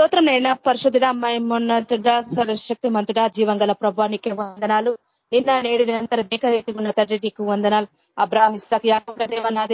స్తోత్రం నైనా పరిశుద్ధుడా మైమోన్నతుడా సర్వశక్తి మంతుడా జీవంగల ప్రభానికి వందనాలు. నిన్న నేడు నిరంతర ఏకరీతిగా ఉన్న తండ్రి నీకు వందనాలు. అబ్రాహ్మ ఇస్తాకి యాకూబ దేవ నా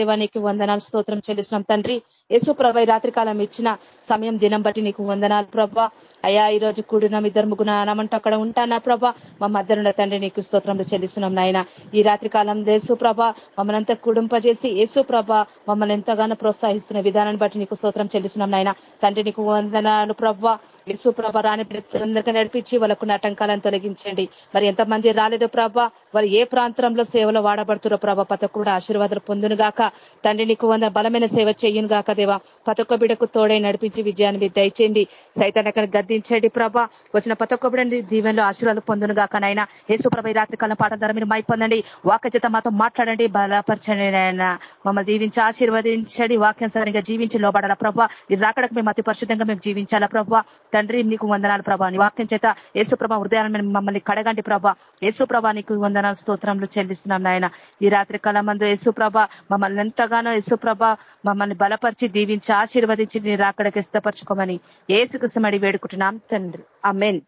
వందనాలు స్తోత్రం చెల్లిస్తున్నాం. తండ్రి యేసు ప్రభ రాత్రికాలం ఇచ్చిన సమయం దినం బట్టి నీకు వందనాలు ప్రభా. అయా ఈ రోజు కూడిన ఇద్దరు ముగ్గురు అనమంటూ అక్కడ ఉంటానా ప్రభా? మా మద్దరున్న తండ్రి నీకు స్తోత్రంలో చెల్లిస్తున్నాం నాయన. ఈ రాత్రికాలం యేసు ప్రభ మమ్మల్ని అంతా కుడింపజేసి యేసు ప్రభ మమ్మల్ని ఎంతగానో ప్రోత్సహిస్తున్న విధానాన్ని బట్టి నీకు స్తోత్రం చెల్లిస్తున్నాం నాయన. తండ్రి నీకు వందనాలు ప్రభ. యేసు ప్రభ రాని అందరికీ నడిపించి వాళ్ళకు ఆటంకాలను తొలగించండి. మరి ఎంతమంది రాలేదో ప్రభ? వారు ఏ ప్రాంతంలో సేవలో వాడబడుతురో ప్రభ? పత ఆశీర్వాదాలు పొందును గాక తండ్రి నీకు వంద బలమైన సేవ చేయును గాక దేవా. పతొక్క బిడకు తోడై నడిపించి విజయాన్ని దయచేయండి. సైతాన్ని గద్దించండి ప్రభా. వచ్చిన పతొక్క బిడండి దీవెనలో ఆశీర్వాదాలు పొందును గాక నాయన. యేసు ప్రభ ఈ రాత్రికాలం పాటల ద్వారా మీరు మైపొందండి. వాక్య చేత మాతో మాట్లాడండి. బలపరచండి నాయన. మమ్మల్ని దీవించి ఆశీర్వదించండి. వాక్యం సరిగా జీవించి లోబడాల ప్రభా. ఈ రాకడకు మేము అతి పరిశుద్ధంగా మేము జీవించాలా ప్రభావ తండ్రి నీకు వందనాలు ప్రభా. నీ వాక్యం చేత యేసు ప్రభ హృదయాలను మమ్మల్ని కడగండి ప్రభా. యేసు ప్రభా నీకు వందనాలు స్తోత్రంలో చెల్లిస్తున్నాం నాయన. ఈ రాత్రి కాలమందు యేసుప్రభ మమ్మల్ని ఎంతగానో యేసుప్రభ మమ్మల్ని బలపరిచి దీవించి ఆశీర్వదించి నేను రాకడకి ఇష్టపరచుకోమని ఏసుకుసమడి వేడుకుంటున్నాం తండ్రి. ఆ మెన్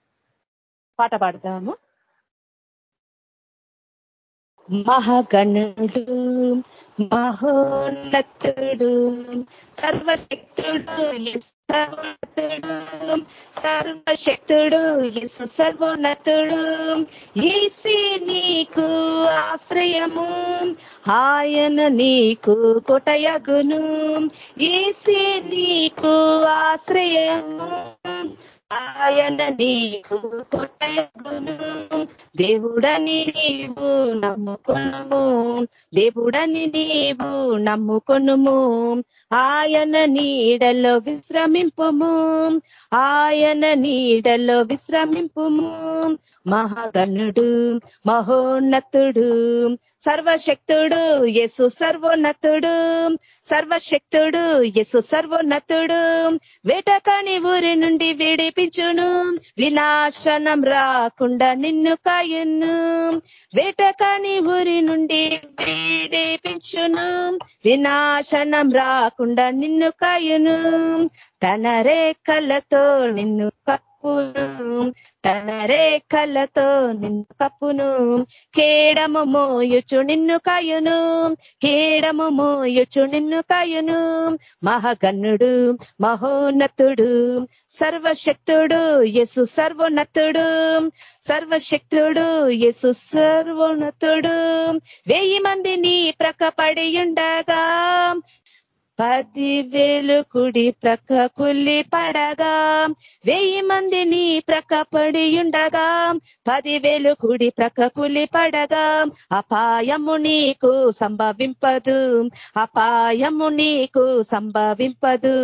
పాట పాడతాము మహాగణుడు మహోన్నతుడు సర్వశక్తుడు సర్వోన్నతుడు సర్వశక్తుడు యసు సర్వోన్నతుడు. ఈసి నీకు ఆశ్రయము ఆయన నీకు కొటయగును. ఈసి నీకు ఆశ్రయము ఆయన నీకు కొట్టగును దేవుడని నీవు నమ్ముకొనుము. దేవుడని నీవు నమ్ముకొనుము. ఆయన నీడలో విశ్రమింపుము. ఆయన నీడలో విశ్రమింపుము. మహాగణుడు మహోన్నతుడు సర్వశక్తుడు యసు సర్వోన్నతుడు. సర్వశక్తుడు యసు సర్వోన్నతుడు. వేటకాని ఊరి నుండి విడిపించును. వినాశనం రాకుండా నిన్ను కాయను. వేటకాని ఊరి నుండి విడిపించును. వినాశనం రాకుండా నిన్ను కాయను. తన రేఖలతో నిన్ను కప్పును. తన రేఖలతో నిన్ను కప్పును. కేడము మోయుచు నిన్ను కయును. కేడము మోయుచు నిన్ను కయును. మహగన్నుడు మహోన్నతుడు సర్వశక్తుడు యసు సర్వోన్నతుడు. సర్వశక్తుడు యసు సర్వోన్నతుడు. వెయ్యి మంది నీ ప్రక్కపడి ఉండగా పది వేలు కుడి ప్రక్క కుల్లి పడగా వెయ్యి మంది నీ ప్రక్క పడి ఉండగా పదివేలు కుడి ప్రక్క కుల్లి పడగా అపాయము నీకు సంభవింపదు అపాయము నీకు సంభవింపదు.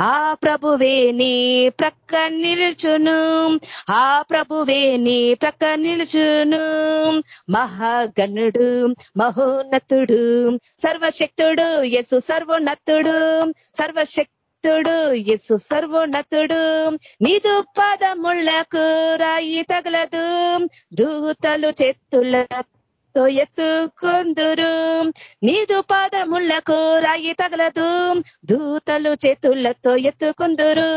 ఆ ప్రభువే నీ ప్రక్క నిలుచును ఆ ప్రభువే నీ ప్రక్క నిలుచును. మహాగణుడు మహోన్నతుడు సర్వశక్తుడు యసు సర్వోన్నతుడు సర్వశక్తుడు యసు సర్వోన్నతుడు. నీదు పదముళ్ళకు రాయి తగలదు దూతలు చేతులకు తో ఎత్తుకొందురు నీదు పాదముళ్ళకు రాయి తగలదు. దూతలు చేతులతో ఎత్తుకుందురు.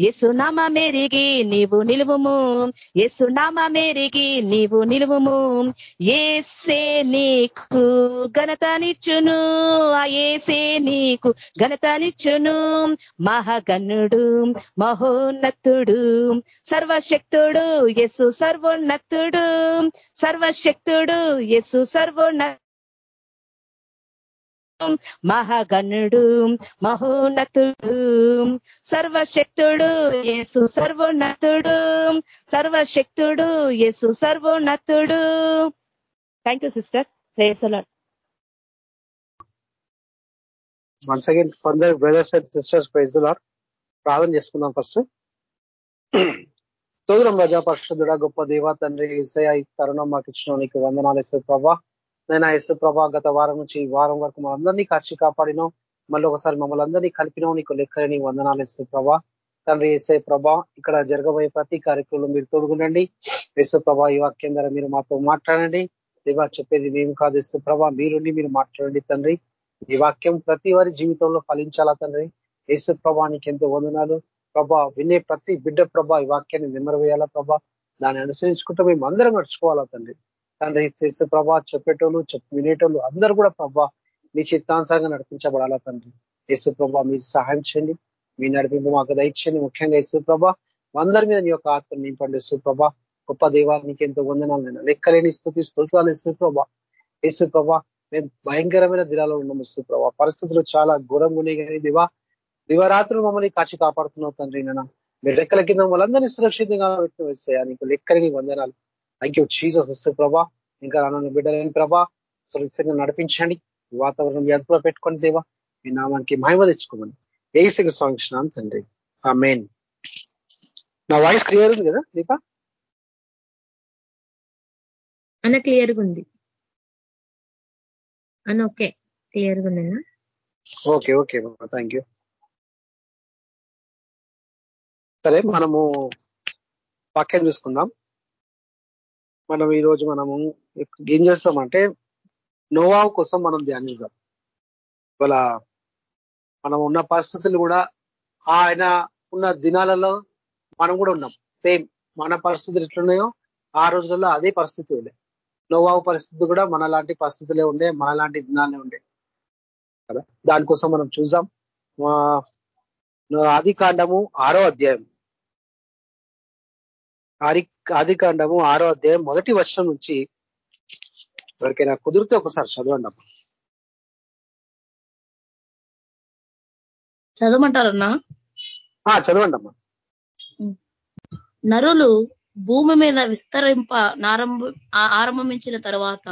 ఎసునామ మెరిగి నీవు నిలువుము. ఎసునామ మెరిగి నీవు నిలువుము. ఏసే నీకు ఘనతనిచ్చును ఆ ఏసే నీకు ఘనతనిచ్చును మహాగణుడు మహోన్నతుడు సర్వశక్తుడు యసు సర్వోన్నతుడు. సర్వశక్తుడు యసు సర్వోన్న మహాగణుడు మహోన్నతుడు. సర్వశక్తుడు యేసు సర్వోన్నతుడు సర్వశక్తుడు యేసు సర్వోన్నతుడు. థ్యాంక్ యూ సిస్టర్ రేసలా వన్స్ అగైన్ కొందరు brothers and sisters praise Lord ప్రార్థన చేసుకుందాం ఫస్ట్ తోదురం రజా పరిషుద్ధుడ గొప్ప దేవా తండ్రి ఇసయ ఈ తరుణం మాకు ఇచ్చిన నీకు వందనాలు ఇసు ప్రభా నేను ఇసు ప్రభా గత వారం నుంచి ఈ వారం వరకు మనందరినీ కాచి కాపాడినాం మళ్ళీ ఒకసారి మమ్మల్ని అందరినీ కలిపినాం నీకు లెక్కలేని వందనాలు ఇసు ప్రభా తండ్రి ఏసే ప్రభా ఇక్కడ జరగబోయే ప్రతి కార్యక్రమంలో మీరు తోడుగుండండి యేసు ప్రభా ఈ వాక్యం ద్వారా మీరు మాతో మాట్లాడండి. దేవా చెప్పేది మేము కాదు యేసు ప్రభా మీరుండి మీరు మాట్లాడండి తండ్రి. ఈ వాక్యం ప్రతి వారి జీవితంలో ఫలించాలా తండ్రి? యేసు ప్రభానికి ఎంతో వందనాలు. ప్రభా వినే ప్రతి బిడ్డ ప్రభా ఈ వాక్యాన్ని నిమ్మరవేయాలా ప్రభా? దాన్ని అనుసరించుకుంటూ మేము అందరం నడుచుకోవాలా తండ్రి? తండ్రి చేసే ప్రభా చెప్పేటోళ్ళు చెప్పు వినేటోళ్ళు అందరూ కూడా ప్రభా మీ చిత్తాంశంగా నడిపించబడాలా తండ్రి? యేసు ప్రభా మీరు సహాయం చేయండి. మీ నడిపింపు మాకు దయచేయండి. ముఖ్యంగా యేసు ప్రభా అందరి మీద నీ యొక్క ఆత్మ నింపండి యేసు ప్రభా. గొప్ప దేవానికి ఎంతో వందనాలు నేను లెక్కలేని స్థుతి స్తోత్రాలు యేసు ప్రభా. యేసు ప్రభా మేము భయంకరమైన దినాలో ఉన్నాం యేసు ప్రభా. పరిస్థితులు చాలా ఘోరంగా ఉన్నాయి కానీ దివా దివరాత్రులు మమ్మల్ని కాచి కాపాడుతున్నావు తండ్రి నేను మీరు రెక్కల కింద వాళ్ళందరినీ సురక్షితంగా పెట్టిన వేస్తాయా నీకు లెక్కలేని వందనాలు. థ్యాంక్ యూ చీజస్ వస్తే ప్రభా. ఇంకా రానున్న బిడ్డలేని ప్రభా. సురక్షితంగా నడిపించండి. వాతావరణం అదుపులో పెట్టుకొని దేవా. మీ నామానికి మహిమ తెచ్చుకోమని ఏసీకి సాంక్షన్ తండ్రి. ఆ మెయిన్ నా వాయిస్ క్లియర్ ఉంది కదా దీపా? అన్న క్లియర్గా ఉంది. అన్న ఓకే క్లియర్గా ఉందన్నా? ఓకే ఓకే థ్యాంక్ యూ సరే మనము వాక్యం చూసుకుందాం. మనం ఈరోజు మనము ఏం చేస్తామంటే నోవావు కోసం మనం ధ్యానిస్తాం ఇవాళ మనం ఉన్న పరిస్థితులు కూడా ఆయన ఉన్న దినాలలో మనం కూడా ఉన్నాం. సేమ్ మన పరిస్థితులు ఎట్లున్నాయో ఆ రోజులలో అదే పరిస్థితి ఉండే. నోవావు పరిస్థితి కూడా మన లాంటి పరిస్థితులే ఉండే మన లాంటి దినాలే ఉండే. కదా? దానికోసం మనం చూసాం ఆది కాండము ఆరో అధ్యాయం. ఆది ఆది కాండము ఆరో అధ్యాయం మొదటి వర్షం నుంచి ఎవరికైనా కుదిరితే ఒకసారి చదవండి అమ్మా. చదవమంటారన్నా? చదవండి అమ్మా. నరులు భూమి మీద విస్తరింప ఆరంభించిన తర్వాత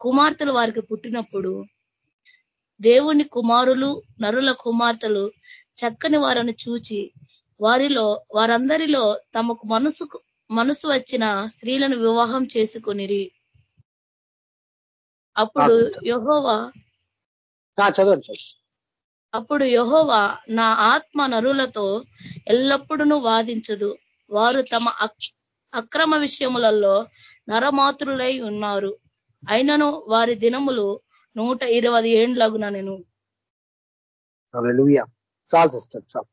కుమార్తెలు వారికి పుట్టినప్పుడు దేవుని కుమారులు నరుల కుమార్తెలు చక్కని వారిని చూచి వారిలో వారందరిలో తమకు మనసు మనసు వచ్చిన స్త్రీలను వివాహం చేసుకునిరి. అప్పుడు యహోవా చదవండి అప్పుడు యహోవా నా ఆత్మ నరులతో ఎల్లప్పుడూ వాదించదు. వారు తమ అక్రమ విషయములలో నరమాతృలై ఉన్నారు. అయినను వారి దినములు నూట ఇరవై ఏండ్లగున నేను. చాలు సిస్టర్ చాలు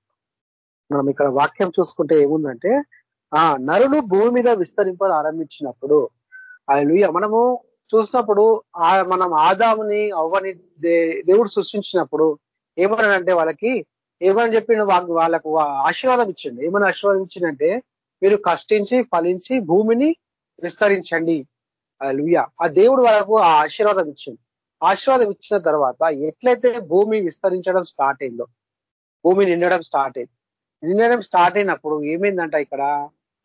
మనం ఇక్కడ వాక్యం చూసుకుంటే ఏముందంటే ఆ నరులు భూమి మీద విస్తరింప ఆరంభించినప్పుడు ఆయన మనము చూసినప్పుడు మనం ఆదాముని అవ్వని దేవుడు సృష్టించినప్పుడు ఏమన్నాడంటే వాళ్ళకి ఏమని చెప్పిన వాళ్ళకు ఆశీర్వాదం ఇచ్చిండు. ఏమని ఆశీర్వాదం ఇచ్చిందంటే మీరు కష్టించి ఫలించి భూమిని విస్తరించండి. లుయ్య ఆ దేవుడు వాళ్ళకు ఆ ఆశీర్వాదం ఇచ్చింది ఆశీర్వాదం ఇచ్చిన తర్వాత ఎట్లయితే భూమి విస్తరించడం స్టార్ట్ అయిందో భూమి నిండడం స్టార్ట్ అయింది. నిండడం స్టార్ట్ అయినప్పుడు ఏమైందంట ఇక్కడ?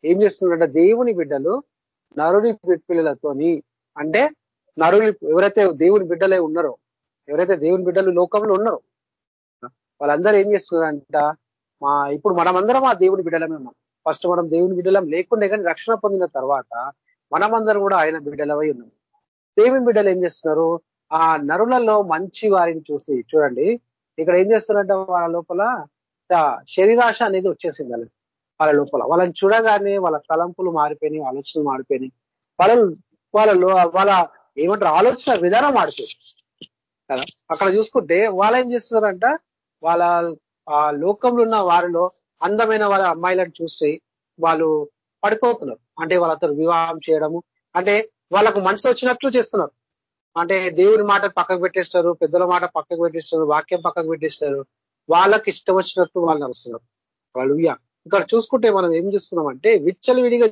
ఏం చేస్తున్నాడ దేవుని బిడ్డలు నరుని పిల్లలతోని అంటే నరుని ఎవరైతే దేవుని బిడ్డలే ఉన్నారో ఎవరైతే దేవుని బిడ్డలు లోకంలో ఉన్నారో వాళ్ళందరూ ఏం చేస్తున్నారంట మా ఇప్పుడు మనమందరం ఆ దేవుని బిడ్డలమే ఫస్ట్ మనం దేవుని బిడ్డలం లేకుండా కానీ రక్షణ పొందిన తర్వాత మనమందరం కూడా ఆయన బిడ్డలవై ఉన్నాం. దేవుని బిడ్డలు ఏం చేస్తున్నారు? ఆ నరులలో మంచి వారిని చూసి చూడండి ఇక్కడ ఏం చేస్తున్నారంటే వాళ్ళ లోపల? శరీరాశ అనేది వచ్చేసింది వాళ్ళకి. వాళ్ళ లోపల. వాళ్ళని చూడగానే వాళ్ళ తలంపులు మారిపోయినాయి ఆలోచనలు మారిపోయినాయి. వాళ్ళ వాళ్ళలో వాళ్ళ ఏమంటారు? ఆలోచన విధానం మారిపోయింది. కదా? అక్కడ చూసుకుంటే వాళ్ళు ఏం చేస్తున్నారంట? వాళ్ళ ఆ లోకంలో ఉన్న వారిలో అందమైన వాళ్ళ అమ్మాయిలను చూసి వాళ్ళు పడిపోతున్నారు. అంటే వాళ్ళతో వివాహం చేయడము. అంటే వాళ్ళకు మనసు వచ్చినట్లు చేస్తున్నారు. అంటే దేవుని మాట పక్కకు పెట్టేస్తారు పెద్దల మాట పక్కకు పెట్టేస్తారు వాక్యం పక్కకు పెట్టేస్తారు. వాళ్ళకి ఇష్టం వచ్చినట్టు వాళ్ళు నడుస్తున్నారు. వాళ్ళు ఇక్కడ చూసుకుంటే మనం ఏం చూస్తున్నాం అంటే విచ్చలు విడిగా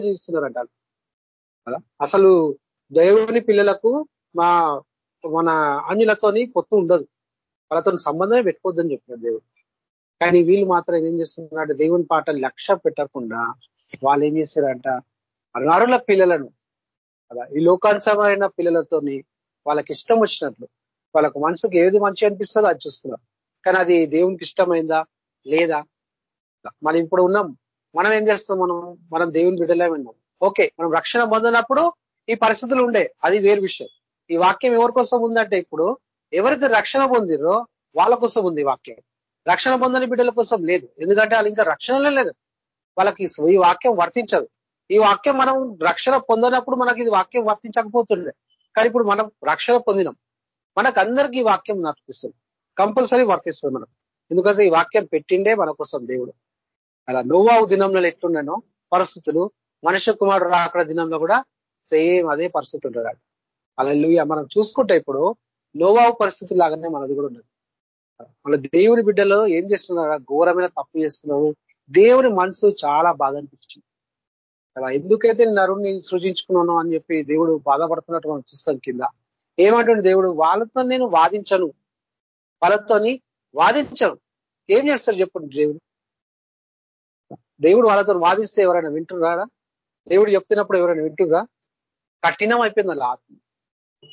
కదా అసలు దేవుని పిల్లలకు మా మన అన్యులతోని పొత్తు ఉండదు. వాళ్ళతో సంబంధమే పెట్టుకోవద్దని చెప్పినారు దేవుడు. కానీ వీళ్ళు మాత్రం ఏం చేస్తున్నారంటే దేవుని పాట లక్ష్య పెట్టకుండా వాళ్ళు ఏం చేస్తారంట నరుల పిల్లలను కదా ఈ లోకానుసమైన పిల్లలతోని వాళ్ళకి ఇష్టం వచ్చినట్లు వాళ్ళకు మనసుకు ఏది మంచి అనిపిస్తుందో అది చూస్తున్నారు. కానీ అది దేవునికి ఇష్టమైందా? లేదా? మనం ఇప్పుడు ఉన్నాం. మనం ఏం చేస్తాం మనం? మనం దేవుని బిడ్డలే విన్నాం ఓకే మనం రక్షణ పొందినప్పుడు ఈ పరిస్థితులు ఉండే. అది వేరు విషయం. ఈ వాక్యం ఎవరి కోసం ఉందంటే ఇప్పుడు ఎవరైతే రక్షణ పొందిరో వాళ్ళ కోసం ఉంది వాక్యం. రక్షణ పొందని బిడ్డల కోసం లేదు. ఎందుకంటే వాళ్ళు ఇంకా రక్షణలే లేదు. వాళ్ళకి ఈ వాక్యం వర్తించదు. ఈ వాక్యం మనం రక్షణ పొందినప్పుడు మనకి ఇది వాక్యం వర్తించకపోతుండే. కానీ ఇప్పుడు మనం రక్షణ పొందినాం. మనకు అందరికీ వాక్యం వర్తిస్తుంది. కంపల్సరీ వర్తిస్తుంది మనం ఎందుకంటే ఈ వాక్యం పెట్టిండే మన కోసం దేవుడు. అలా నోవావు దినంలో ఎట్లున్నానో పరిస్థితులు మనుష్య కుమారుడు రాకడ దినంలో కూడా సేమ్ అదే పరిస్థితి ఉంటాడు అలా మనం చూసుకుంటే ఇప్పుడు నోవావు పరిస్థితి లాగానే మనది కూడా ఉన్నది. వాళ్ళ దేవుని బిడ్డలో ఏం చేస్తున్నారు? ఘోరమైన తప్పు చేస్తున్నారు. దేవుని మనసు చాలా బాధ అనిపించింది. అలా ఎందుకైతే నేను అరుణ్ణి సృజించుకున్నాను అని చెప్పి దేవుడు బాధపడుతున్నట్టు మనం చూస్తాం కింద. ఏమంటుండే దేవుడు? వాళ్ళతో నేను వాదించను. వాళ్ళతోని వాదించను. ఏం చేస్తారు చెప్పండి దేవుడు? దేవుడు వాళ్ళతో వాదిస్తే ఎవరైనా వింటున్నారా? దేవుడు చెప్తున్నప్పుడు ఎవరైనా వింటురా కఠినం అయిపోయింది వాళ్ళ ఆత్మ.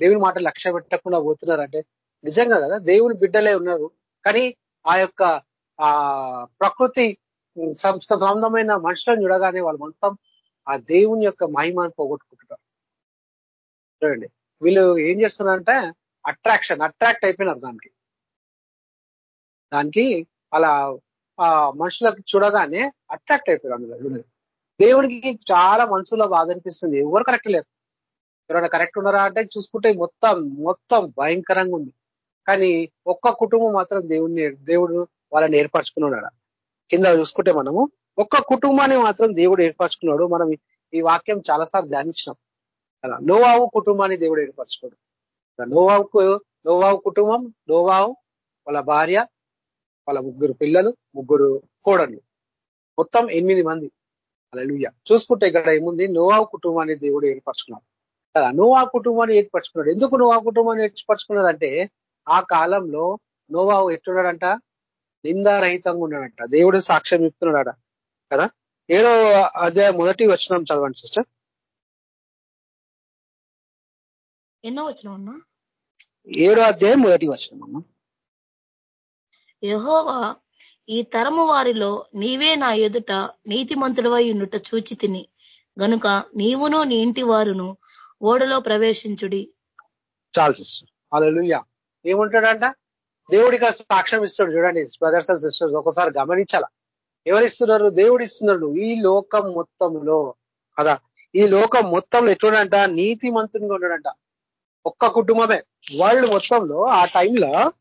దేవుని మాట లక్ష్య పెట్టకుండా పోతున్నారంటే నిజంగా కదా? దేవుని బిడ్డలే ఉన్నారు. కానీ ఆ యొక్క ఆ ప్రకృతి సంబంధమైన మనుషులను చూడగానే వాళ్ళు మొత్తం ఆ దేవుని యొక్క మహిమను పోగొట్టుకుంటున్నారు. చూడండి. వీళ్ళు ఏం చేస్తున్నారంటే అట్రాక్షన్ అట్రాక్ట్ అయిపోయినారు దానికి. దానికి అలా ఆ మనుషులకు చూడగానే అట్రాక్ట్ అయిపోయారు దేవుడికి చాలా మనసులో బాధ అనిపిస్తుంది. ఎవరు కరెక్ట్ లేరు. ఎవరైనా కరెక్ట్ ఉన్నారా అంటే చూసుకుంటే మొత్తం మొత్తం భయంకరంగా ఉంది. కానీ ఒక్క కుటుంబం మాత్రం దేవుడిని దేవుడు వాళ్ళని ఏర్పరచుకున్నాడు కింద చూసుకుంటే మనము ఒక్క కుటుంబాన్ని మాత్రం దేవుడు ఏర్పరచుకున్నాడు. మనం ఈ వాక్యం చాలాసార్లు ధ్యానించినాం. అలా నోవావు కుటుంబాన్ని దేవుడు ఏర్పరచుకోడు నోవావుకు నోవావు కుటుంబం నోవావు వాళ్ళ భార్య వాళ్ళ ముగ్గురు పిల్లలు ముగ్గురు కోడళ్ళు. మొత్తం ఎనిమిది మంది. అలా చూసుకుంటే ఇక్కడ ఏముంది? నోవావు కుటుంబాన్ని దేవుడు ఏర్పరచుకున్నాడు. కదా? నోవా కుటుంబాన్ని ఏర్పరచుకున్నాడు. ఎందుకు నోవా కుటుంబాన్ని ఏర్పరచుకున్నాడంటే ఆ కాలంలో నోవావు ఎట్టున్నాడంట నిందారహితంగా ఉన్నాడంట. దేవుడు సాక్ష్యం ఇస్తున్నాడట కదా? ఏడో అధ్యాయం మొదటి వచ్చినాం చదవండి సిస్టర్. ఎన్నో వచ్చిన ఏడో అధ్యాయం మొదటి వచ్చినాం అమ్మా యహోవా ఈ తరము వారిలో నీవే నా ఎదుట నీతిమంతుడవై ఉండుట చూచి తిని. గనుక నీవును నీ ఇంటి వారును ఓడలో ప్రవేశించుడి. చాలు సిస్టర్. అలా ఏముంటాడంట? దేవుడికి సాక్ష్యం ఇస్తాడు. చూడండి బ్రదర్స్ అండ్ సిస్టర్స్ ఒకసారి గమనించాల? ఎవరిస్తున్నారు? దేవుడు ఇస్తున్నాడు ఈ లోకం మొత్తంలో. కదా? ఈ లోకం మొత్తంలో ఎట్లుండంట? నీతి మంత్రునిగా ఉండడంట. ఒక్క కుటుంబమే. వరల్డ్ మొత్తంలో ఆ టైంలో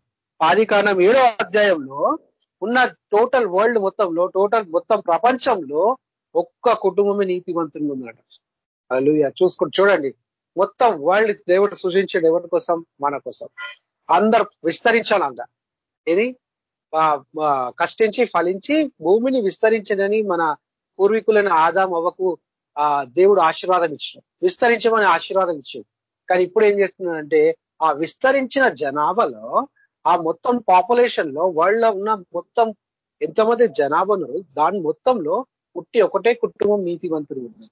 ఆది కారణం ఏడో అధ్యాయంలో ఉన్న టోటల్ వరల్డ్ మొత్తంలో టోటల్ మొత్తం ప్రపంచంలో ఒక్క కుటుంబమే నీతివంతులు ఉన్నాడు అల్లు చూసుకుంటూ చూడండి. మొత్తం వరల్డ్ దేవుడు సృజించాడు ఎవరి కోసం? మన కోసం. అందరు విస్తరించాలంట ఇది కష్టించి ఫలించి భూమిని విస్తరించడని మన పూర్వీకులైన ఆదాం అవ్వకు ఆ దేవుడు ఆశీర్వాదం ఇచ్చాడు. విస్తరించమని ఆశీర్వాదం ఇచ్చాడు. కానీ ఇప్పుడు ఏం చేస్తున్నాడంటే ఆ విస్తరించిన జనాభాలో ఆ మొత్తం పాపులేషన్లో వరల్డ్లో ఉన్న మొత్తం ఎంతమంది జనాభా ఉన్నారు దాని మొత్తంలో పుట్టి ఒకటే కుటుంబం నీతివంతులు ఉన్నారు.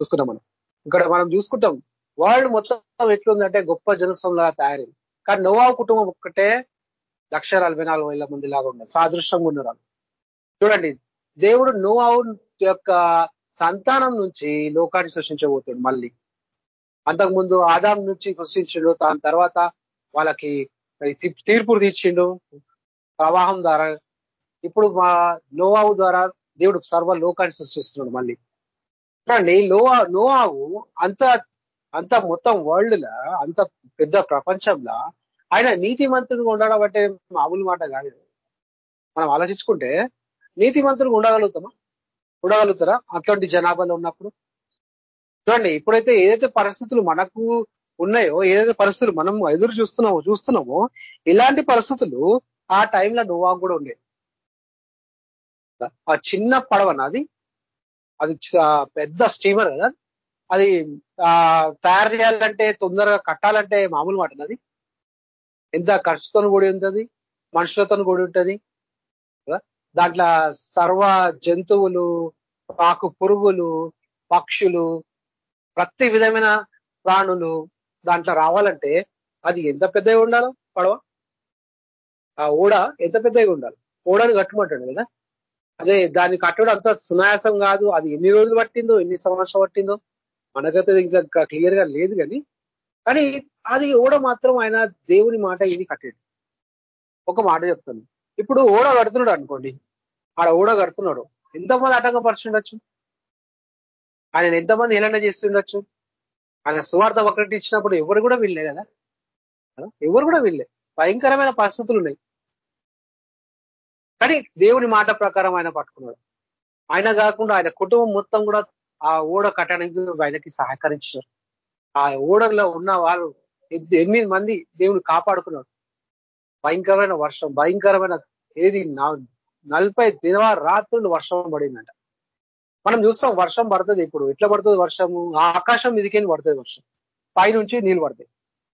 చూసుకున్నాం మనం. ఇక్కడ మనం చూసుకుంటాం వరల్డ్ మొత్తం ఎట్లుందంటే గొప్ప జనసంలాగా తయారైంది. కానీ నోవా కుటుంబం ఒక్కటే లక్ష నలభై నాలుగు వేల మంది లాగా ఉన్నారు సాదృశ్యంగా ఉన్నారు చూడండి దేవుడు నోవావు యొక్క సంతానం నుంచి లోకాన్ని సృష్టించబోతుంది మళ్ళీ. అంతకుముందు ఆదాం నుంచి సృష్టించడు దాని తర్వాత వాళ్ళకి తీర్పులు తీర్చిండు. ప్రవాహం ద్వారా. ఇప్పుడు మా నోవావు ద్వారా దేవుడు సర్వ లోకాన్ని సృష్టిస్తున్నాడు మళ్ళీ. చూడండి నోవా నోవావు అంత అంత మొత్తం వరల్డ్ లా అంత పెద్ద ప్రపంచంలో ఆయన నీతి ఉండడం అంటే మామూలు మాట కాదు. మనం ఆలోచించుకుంటే నీతి ఉండగలుగుతామా? ఉండగలుగుతారా? అట్లాంటి జనాభాలో ఉన్నప్పుడు. చూడండి ఇప్పుడైతే ఏదైతే పరిస్థితులు మనకు ఉన్నాయో ఏదైతే పరిస్థితులు మనం ఎదురు చూస్తున్నామో చూస్తున్నామో ఇలాంటి పరిస్థితులు ఆ టైంలో నువ్వు కూడా ఉండే. ఆ చిన్న పడవన అది పెద్ద స్టీమర్ కదా అది తయారు చేయాలంటే తొందరగా కట్టాలంటే మామూలు మాట అది ఎంత ఖర్చుతో కూడి ఉంటుంది మనుషులతో కూడి ఉంటుంది దాంట్లో సర్వ జంతువులు పాకు పురుగులు పక్షులు ప్రతి విధమైన ప్రాణులు దాంట్లో రావాలంటే అది ఎంత పెద్దగా ఉండాలో పడవ? ఆ ఓడ ఎంత పెద్దగా ఉండాలి? ఓడని కట్టుమంటాడు కదా? అదే దాన్ని కట్టడం అంత సునాయాసం కాదు. అది ఎన్ని రోజులు పట్టిందో ఎన్ని సంవత్సరం పట్టిందో మనకైతే ఇంకా క్లియర్గా లేదు కానీ కానీ అది ఓడ మాత్రం ఆయన దేవుని మాట ఇది కట్టాడు. ఒక మాట చెప్తాను. ఇప్పుడు ఓడ కడుతున్నాడు అనుకోండి. ఆడ ఓడ కడుతున్నాడు. ఎంతమంది ఆటంకపరుచుండొచ్చు ఆయన ఎంతమంది హేళన చేస్తుండొచ్చు? ఆయన సువార్త ఒకటి ఇచ్చినప్పుడు ఎవరు కూడా వీళ్ళే కదా? ఎవరు కూడా వీళ్ళే భయంకరమైన పరిస్థితులు ఉన్నాయి. కానీ దేవుని మాట ప్రకారం ఆయన పట్టుకున్నాడు. ఆయన కాకుండా ఆయన కుటుంబం మొత్తం కూడా ఆ ఓడ కట్టడానికి ఆయనకి సహకరించారు. ఆ ఓడలో ఉన్న వాళ్ళు ఎనిమిది మంది దేవుని కాపాడుకున్నాడు భయంకరమైన వర్షం భయంకరమైన ఏది నలభై దినవ రాత్రులు వర్షం పడిందంట. మనం చూస్తాం వర్షం పడుతుంది ఇప్పుడు. ఎట్లా పడుతుంది వర్షము? ఆకాశం మీదికే పడుతుంది వర్షం. పైనుంచి నీళ్ళు పడతాయి.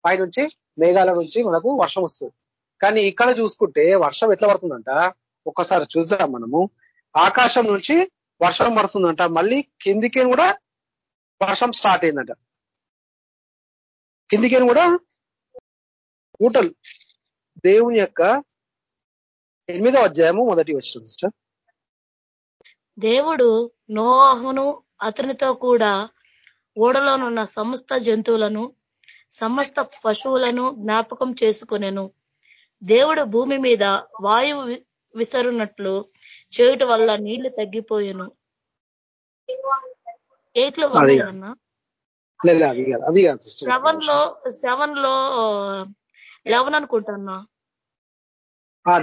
పైనుంచి మేఘాల నుంచి మనకు వర్షం వస్తుంది. కానీ ఇక్కడ చూసుకుంటే వర్షం ఎట్లా పడుతుందంట? ఒక్కసారి చూద్దాం మనము. ఆకాశం నుంచి వర్షం పడుతుందంట. మళ్ళీ కిందికి కూడా వర్షం స్టార్ట్ అయిందంట. కిందికి కూడా ఊటలు. దేవుని యొక్క ఎనిమిదో అధ్యాయము మొదటి వచ్చిన సిస్టర్. దేవుడు నోహును అతనితో కూడా ఓడలోనున్న సమస్త జంతువులను సమస్త పశువులను జ్ఞాపకం చేసుకునేను. దేవుడు భూమి మీద వాయువు విసరునట్లు చేయుట వల్ల నీళ్ళు తగ్గిపోయాను. ఎయిట్లో సెవెన్లో సెవెన్లో లెవెన్ అనుకుంటున్నా?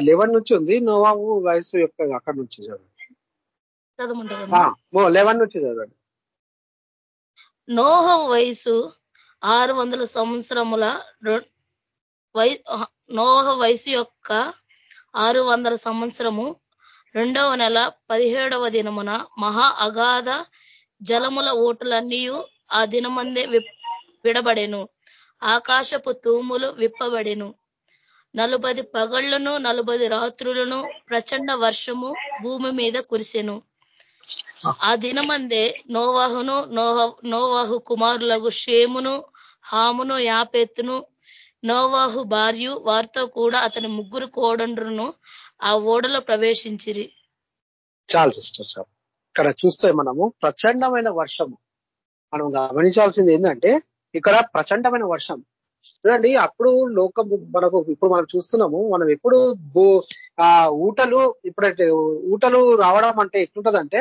లెవెన్ నుంచి ఉంది. నోవాబు వయసు యొక్క అక్కడ నుంచి లెవెన్ నుంచి చదవండి. నోహ వయసు ఆరు వందల సంవత్సరముల నోహ వయసు యొక్క ఆరు వందల సంవత్సరము రెండవ నెల పదిహేడవ దినమున మహా అగాధ జలముల ఓటులన్నీ ఆ దినమందే విడబడెను. ఆకాశపు తూములు విప్పబడెను. నలుబది పగళ్ళను నలుబది రాత్రులను ప్రచండ వర్షము భూమి మీద కురిసెను. ఆ దినమందే నోవాహును నోవాహు కుమారులకు షేమును హామును యాపెత్తును నోవాహు భార్య వారితో కూడా అతని ముగ్గురు కోడండ్రును ఆ ఓడలో ప్రవేశించిరి. చాలు సిస్టర్ చాలు. ఇక్కడ చూస్తే మనము ప్రచండమైన వర్షము. మనం గమనించాల్సింది ఏంటంటే ఇక్కడ ప్రచండమైన వర్షం. చూడండి అప్పుడు లోకం మనకు ఇప్పుడు మనం చూస్తున్నాము మనం ఎప్పుడు ఆ ఊటలు ఇప్పుడైతే ఊటలు రావడం అంటే ఎట్లుంటదంటే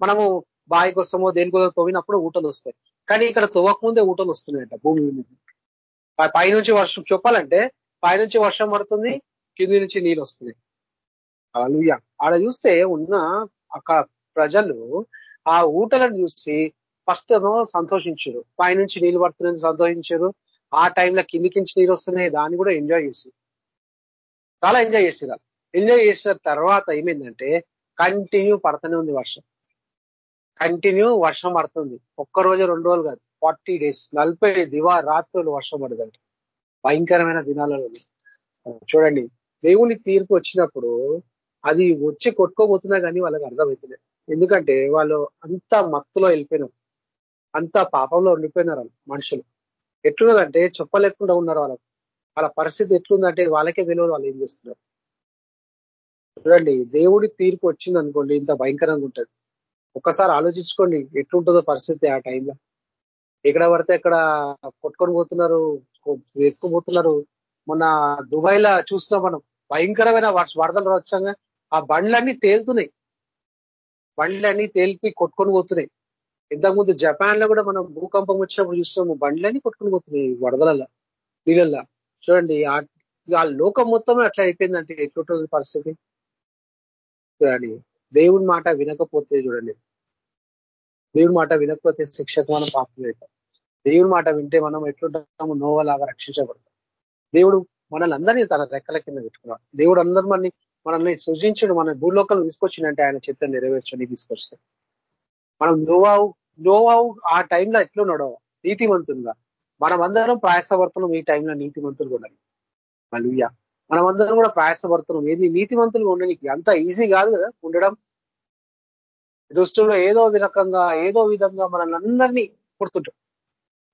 మనము బావి కోసమో దేనికోసం తవ్వినప్పుడు ఊటలు వస్తాయి. కానీ ఇక్కడ తవ్వకముందే ఊటలు వస్తున్నాయట భూమి మీద. పైనుంచి వర్షం చెప్పాలంటే పైనుంచి వర్షం పడుతుంది కింది నుంచి నీళ్ళు వస్తున్నాయి. అలుయ ఆడ చూస్తే ఉన్న అక్కడ ప్రజలు ఆ ఊటలను చూసి ఫస్ట్ ఏమో సంతోషించారు. పైనుంచి నీళ్ళు పడుతున్నాయని సంతోషించారు. ఆ టైంలో కిందికించి నీళ్ళు వస్తున్నాయి దాన్ని కూడా ఎంజాయ్ చేసి. చాలా ఎంజాయ్ చేసారు ఎంజాయ్ చేసిన తర్వాత ఏమైందంటే కంటిన్యూ పడుతూనే ఉంది వర్షం. కంటిన్యూ వర్షం పడుతుంది. ఒక్క రోజు రెండు రోజులు కాదు. ఫార్టీ డేస్ నలభై దివా రాత్రులు వర్షం పడదంట భయంకరమైన దినాలలో. చూడండి దేవుని తీర్పు వచ్చినప్పుడు అది వచ్చి కొట్టుకోబోతున్నా కానీ వాళ్ళకి అర్థమవుతున్నాయి ఎందుకంటే వాళ్ళు అంత మత్తులో వెళ్ళిపోయినారు. అంత పాపంలో ఉండిపోయినారు మనుషులు. ఎట్లున్నదంటే చెప్పలేకుండా ఉన్నారు వాళ్ళకు. వాళ్ళ పరిస్థితి ఎట్లుందంటే వాళ్ళకే తెలియదు వాళ్ళు ఏం చేస్తున్నారు. చూడండి దేవుడి తీర్పు వచ్చింది అనుకోండి ఇంత భయంకరంగా ఉంటుంది. ఒక్కసారి ఆలోచించుకోండి ఎట్లుంటుందో పరిస్థితి ఆ టైంలో. ఎక్కడ పడితే అక్కడ కొట్టుకొని పోతున్నారు వేసుకుపోతున్నారు మొన్న దుబాయ్ లా చూస్తున్నాం మనం భయంకరమైన వరదలు వచ్చాగా ఆ బండ్లన్నీ తేలుతున్నాయి. బండ్లన్నీ తేలిపి కొట్టుకొని పోతున్నాయి. ఇంతకుముందు జపాన్లో కూడా మనం భూకంపం వచ్చినప్పుడు చూస్తాము బండ్లన్నీ కొట్టుకొని పోతున్నాయి వరదలలో నీళ్ళల్లో. చూడండి ఆ లోకం మొత్తమే అట్లా అయిపోయిందంటే ఎట్లుంటుంది పరిస్థితి? చూడండి. దేవుడి మాట వినకపోతే చూడండి. దేవుడి మాట వినకపోతే శిక్షకు మనం పాత్రలేతాం దేవుడి మాట వింటే మనం ఎట్లుంటాము నోవలాగా రక్షించబడతాం. దేవుడు మనల్ని అందరినీ తన రెక్కల కింద పెట్టుకున్నాడు. దేవుడు అందరు మనల్ని మనల్ని సృజించడు మన భూలోకం తీసుకొచ్చిందంటే ఆయన చిత్తం నెరవేర్చని తీసుకొస్తాయి మనం నోవావు నోవావు ఆ టైంలో ఎట్లున్నాడో నీతిమంతులుగా మనం అందరం ప్రయాసవర్తనం ఈ టైంలో నీతిమంతులు కూడా. మలుయ్య మనం అందరం కూడా ప్రయాసపడుతున్నాం. ఏది నీతివంతులు ఉండడానికి అంత ఈజీ కాదు కదా ఉండడం. దృష్టిలో ఏదో రకంగా ఏదో విధంగా మనల్ని అందరినీ కొడుతుంటాడు.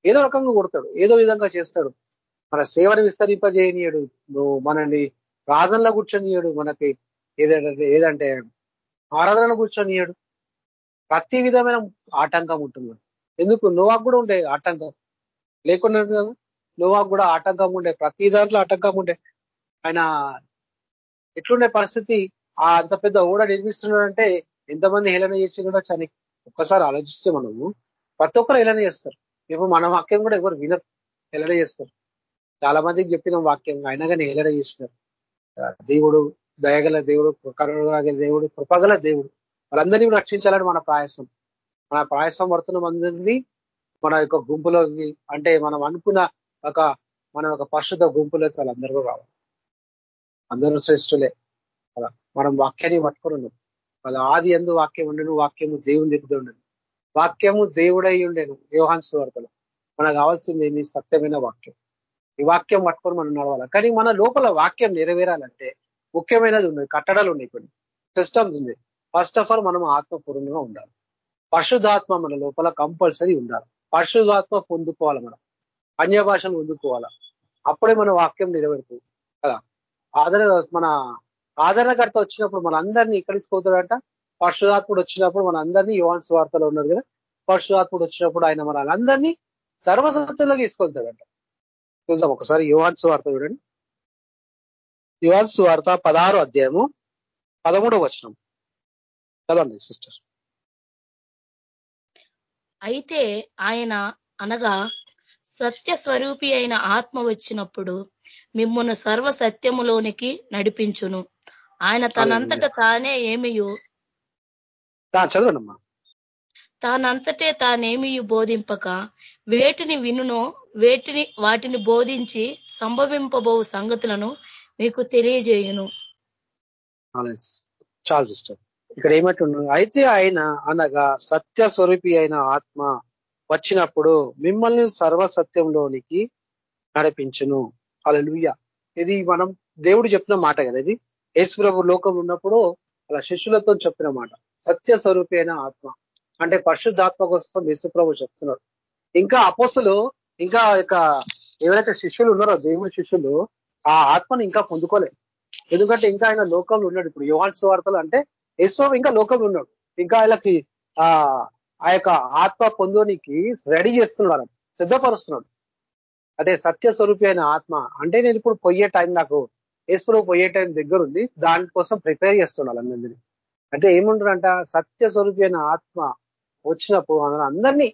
ఏదో రకంగా కొడతాడు. ఏదో విధంగా చేస్తాడు. మన సేవను విస్తరింపజేయనీయడు. నువ్వు మనల్ని ప్రార్థనలో కూర్చొనియడు మనకి ఏదంటే ఏదంటే ఆరాధనలో కూర్చొనియడు ప్రతి విధమైన ఆటంకం ఉంటుంది. ఎందుకు? నువ్వాకు కూడా ఉండే ఆటంకం. లేకుండా కదా నువ్వాకు కూడా ఆటంకం ఉండే. ప్రతి దాంట్లో ఆటంకం ఉండే. ఆయన ఎట్లుండే పరిస్థితి ఆ అంత పెద్ద ఓడ నిర్మిస్తున్నాడంటే ఎంతమంది హేళన చేసి కూడా చని ఒక్కసారి ఆలోచిస్తే మనము ప్రతి ఒక్కరు హేళన చేస్తారు. ఇప్పుడు మన వాక్యం కూడా ఎవరు వినరు హేళన చేస్తారు. చాలా మందికి చెప్పిన వాక్యం అయినా కానీ హేళన చేస్తారు దేవుడు దయగల దేవుడు కరుణగల దేవుడు కృపగల దేవుడు. వాళ్ళందరినీ రక్షించాలని మన ప్రయాసం. మన ప్రయాసం పడుతున్న మందిని మన యొక్క గుంపులోకి అంటే మనం అనుకున్న ఒక మన ఒక పరిశుద్ధ గుంపులోకి వాళ్ళందరూ రావాలి. అందరూ శ్రేష్ఠులే. అలా మనం వాక్యాన్ని పట్టుకొని ఉన్నాం వాళ్ళ ఆది ఎందు వాక్యం ఉండను వాక్యము దేవుని దిగుతూ ఉండను. వాక్యము దేవుడై ఉండేను యోహాన్స్ వార్తలో మనకు కావాల్సింది ఏంది? సత్యమైన వాక్యం. ఈ వాక్యం పట్టుకొని మనం నడవాలి. కానీ మన లోపల వాక్యం నెరవేరాలంటే ముఖ్యమైనది ఉన్నది కట్టడాలు ఉన్నాయి కొన్ని. సిస్టమ్స్ ఉంది. ఫస్ట్ ఆఫ్ ఆల్ మనం ఆత్మపూర్ణంగా ఉండాలి. పరిశుధాత్మ మన లోపల కంపల్సరీ ఉండాలి. పరిశుధాత్మ పొందుకోవాలి మనం. అన్య భాషను పొందుకోవాలా? అప్పుడే మన వాక్యం నెరవేరుతుంది. కదా? ఆదరణ మన ఆదరణకర్త వచ్చినప్పుడు మన అందరినీ ఇక్కడ తీసుకోతాడట పరశురాత్ముడు వచ్చినప్పుడు మన అందరినీ యువాన్స్ వార్తలో ఉన్నది కదా? పరశురాత్ముడు వచ్చినప్పుడు ఆయన మన అందరినీ సర్వసత్యంలోకి తీసుకొస్తాడట. చూద్దాం ఒకసారి యువాన్స్ వార్త చూడండి. యువాన్స్ వార్త పదహారు అధ్యాయము పదమూడవ వచనం. చదవండి సిస్టర్. అయితే ఆయన అనగా సత్య స్వరూపి అయిన ఆత్మ వచ్చినప్పుడు మిమ్మల్ని సర్వ సత్యములోనికి నడిపించును. ఆయన తనంతట తానే ఏమియు? చదవండమ్మా. తానంతటే తానేమియు బోధింపక? వేటిని వినునో వేటిని వాటిని బోధించి సంభవింపబో సంగతులను మీకు తెలియజేయును. చాలు సిస్టర్. ఇక్కడ ఏమంటున్నాడు అయితే ఆయన అనగా సత్య స్వరూపి అయిన ఆత్మ వచ్చినప్పుడు మిమ్మల్ని సర్వసత్యంలోనికి నడిపించును. అలా ఇది మనం దేవుడు చెప్పిన మాట కదా ఇది? యేసుప్రభు లోకం ఉన్నప్పుడు అలా శిష్యులతో చెప్పిన మాట. సత్య స్వరూపి ఆత్మ. అంటే పరిశుద్ధాత్మ కోసం యేసుప్రభు చెప్తున్నాడు. ఇంకా అపోసులు ఇంకా ఇక ఎవరైతే శిష్యులు ఉన్నారో దేవుడి శిష్యులు ఆ ఆత్మను ఇంకా పొందుకోలేదు. ఎందుకంటే ఇంకా ఆయన లోకంలో ఉన్నాడు. ఇప్పుడు యువాన్స్ వార్తలు అంటే యేసుప్రభు ఇంకా లోకంలో ఉన్నాడు. ఇంకా ఆయనకి ఆ ఆ యొక్క ఆత్మ పొందునికి రెడీ చేస్తున్నాడు సిద్ధపరుస్తున్నాడు. అదే సత్య స్వరూపి అయిన ఆత్మ. అంటే నేను ఇప్పుడు పోయే టైం నాకు ఏసులో పోయే టైం దగ్గర ఉంది. దానికోసం ప్రిపేర్ చేస్తున్నాడు అందరినీ. అంటే ఏముంటారంట సత్య స్వరూపి అయిన ఆత్మ వచ్చినప్పుడు అందరినీ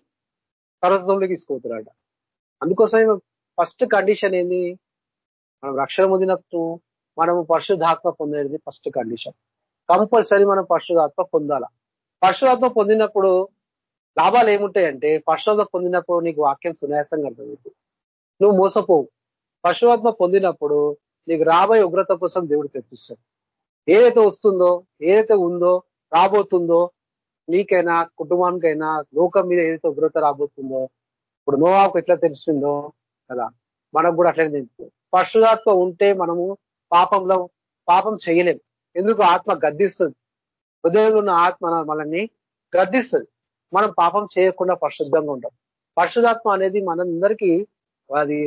సర్వతంలోకి తీసుకుపోతున్నాడు అందుకోసం ఫస్ట్ కండిషన్ ఏంది? మనం రక్షణ పొందినప్పుడు మనము పరిశుద్ధాత్మ పొందేది ఫస్ట్ కండిషన్ కంపల్సరీ మనం పరిశుధాత్మ పొందాల. పరిశుధాత్మ పొందినప్పుడు లాభాలు ఏముంటాయంటే పరిశుధాత్మ పొందినప్పుడు నీకు వాక్యం సునాయాసంగా ఉంటుంది నువ్వు మోసపోవు. పశువాత్మ పొందినప్పుడు నీకు రాబోయే ఉగ్రత కోసం దేవుడు తెప్పిస్తాడు. ఏదైతే వస్తుందో ఏదైతే ఉందో రాబోతుందో నీకైనా కుటుంబానికైనా లోకం మీద ఏదైతే ఉగ్రత రాబోతుందో ఇప్పుడు నోవాకు ఎట్లా తెలిసిందో కదా మనకు కూడా అట్లనే తెలుస్తుంది పశుధాత్మ ఉంటే మనము పాపంలో పాపం చేయలేం. ఎందుకు? ఆత్మ గద్దిస్తుంది. హృదయంలో ఉన్న ఆత్మ మనల్ని గద్దిస్తుంది. మనం పాపం చేయకుండా పరిశుద్ధంగా ఉంటాం. పరిశుధాత్మ అనేది మనందరికీ అది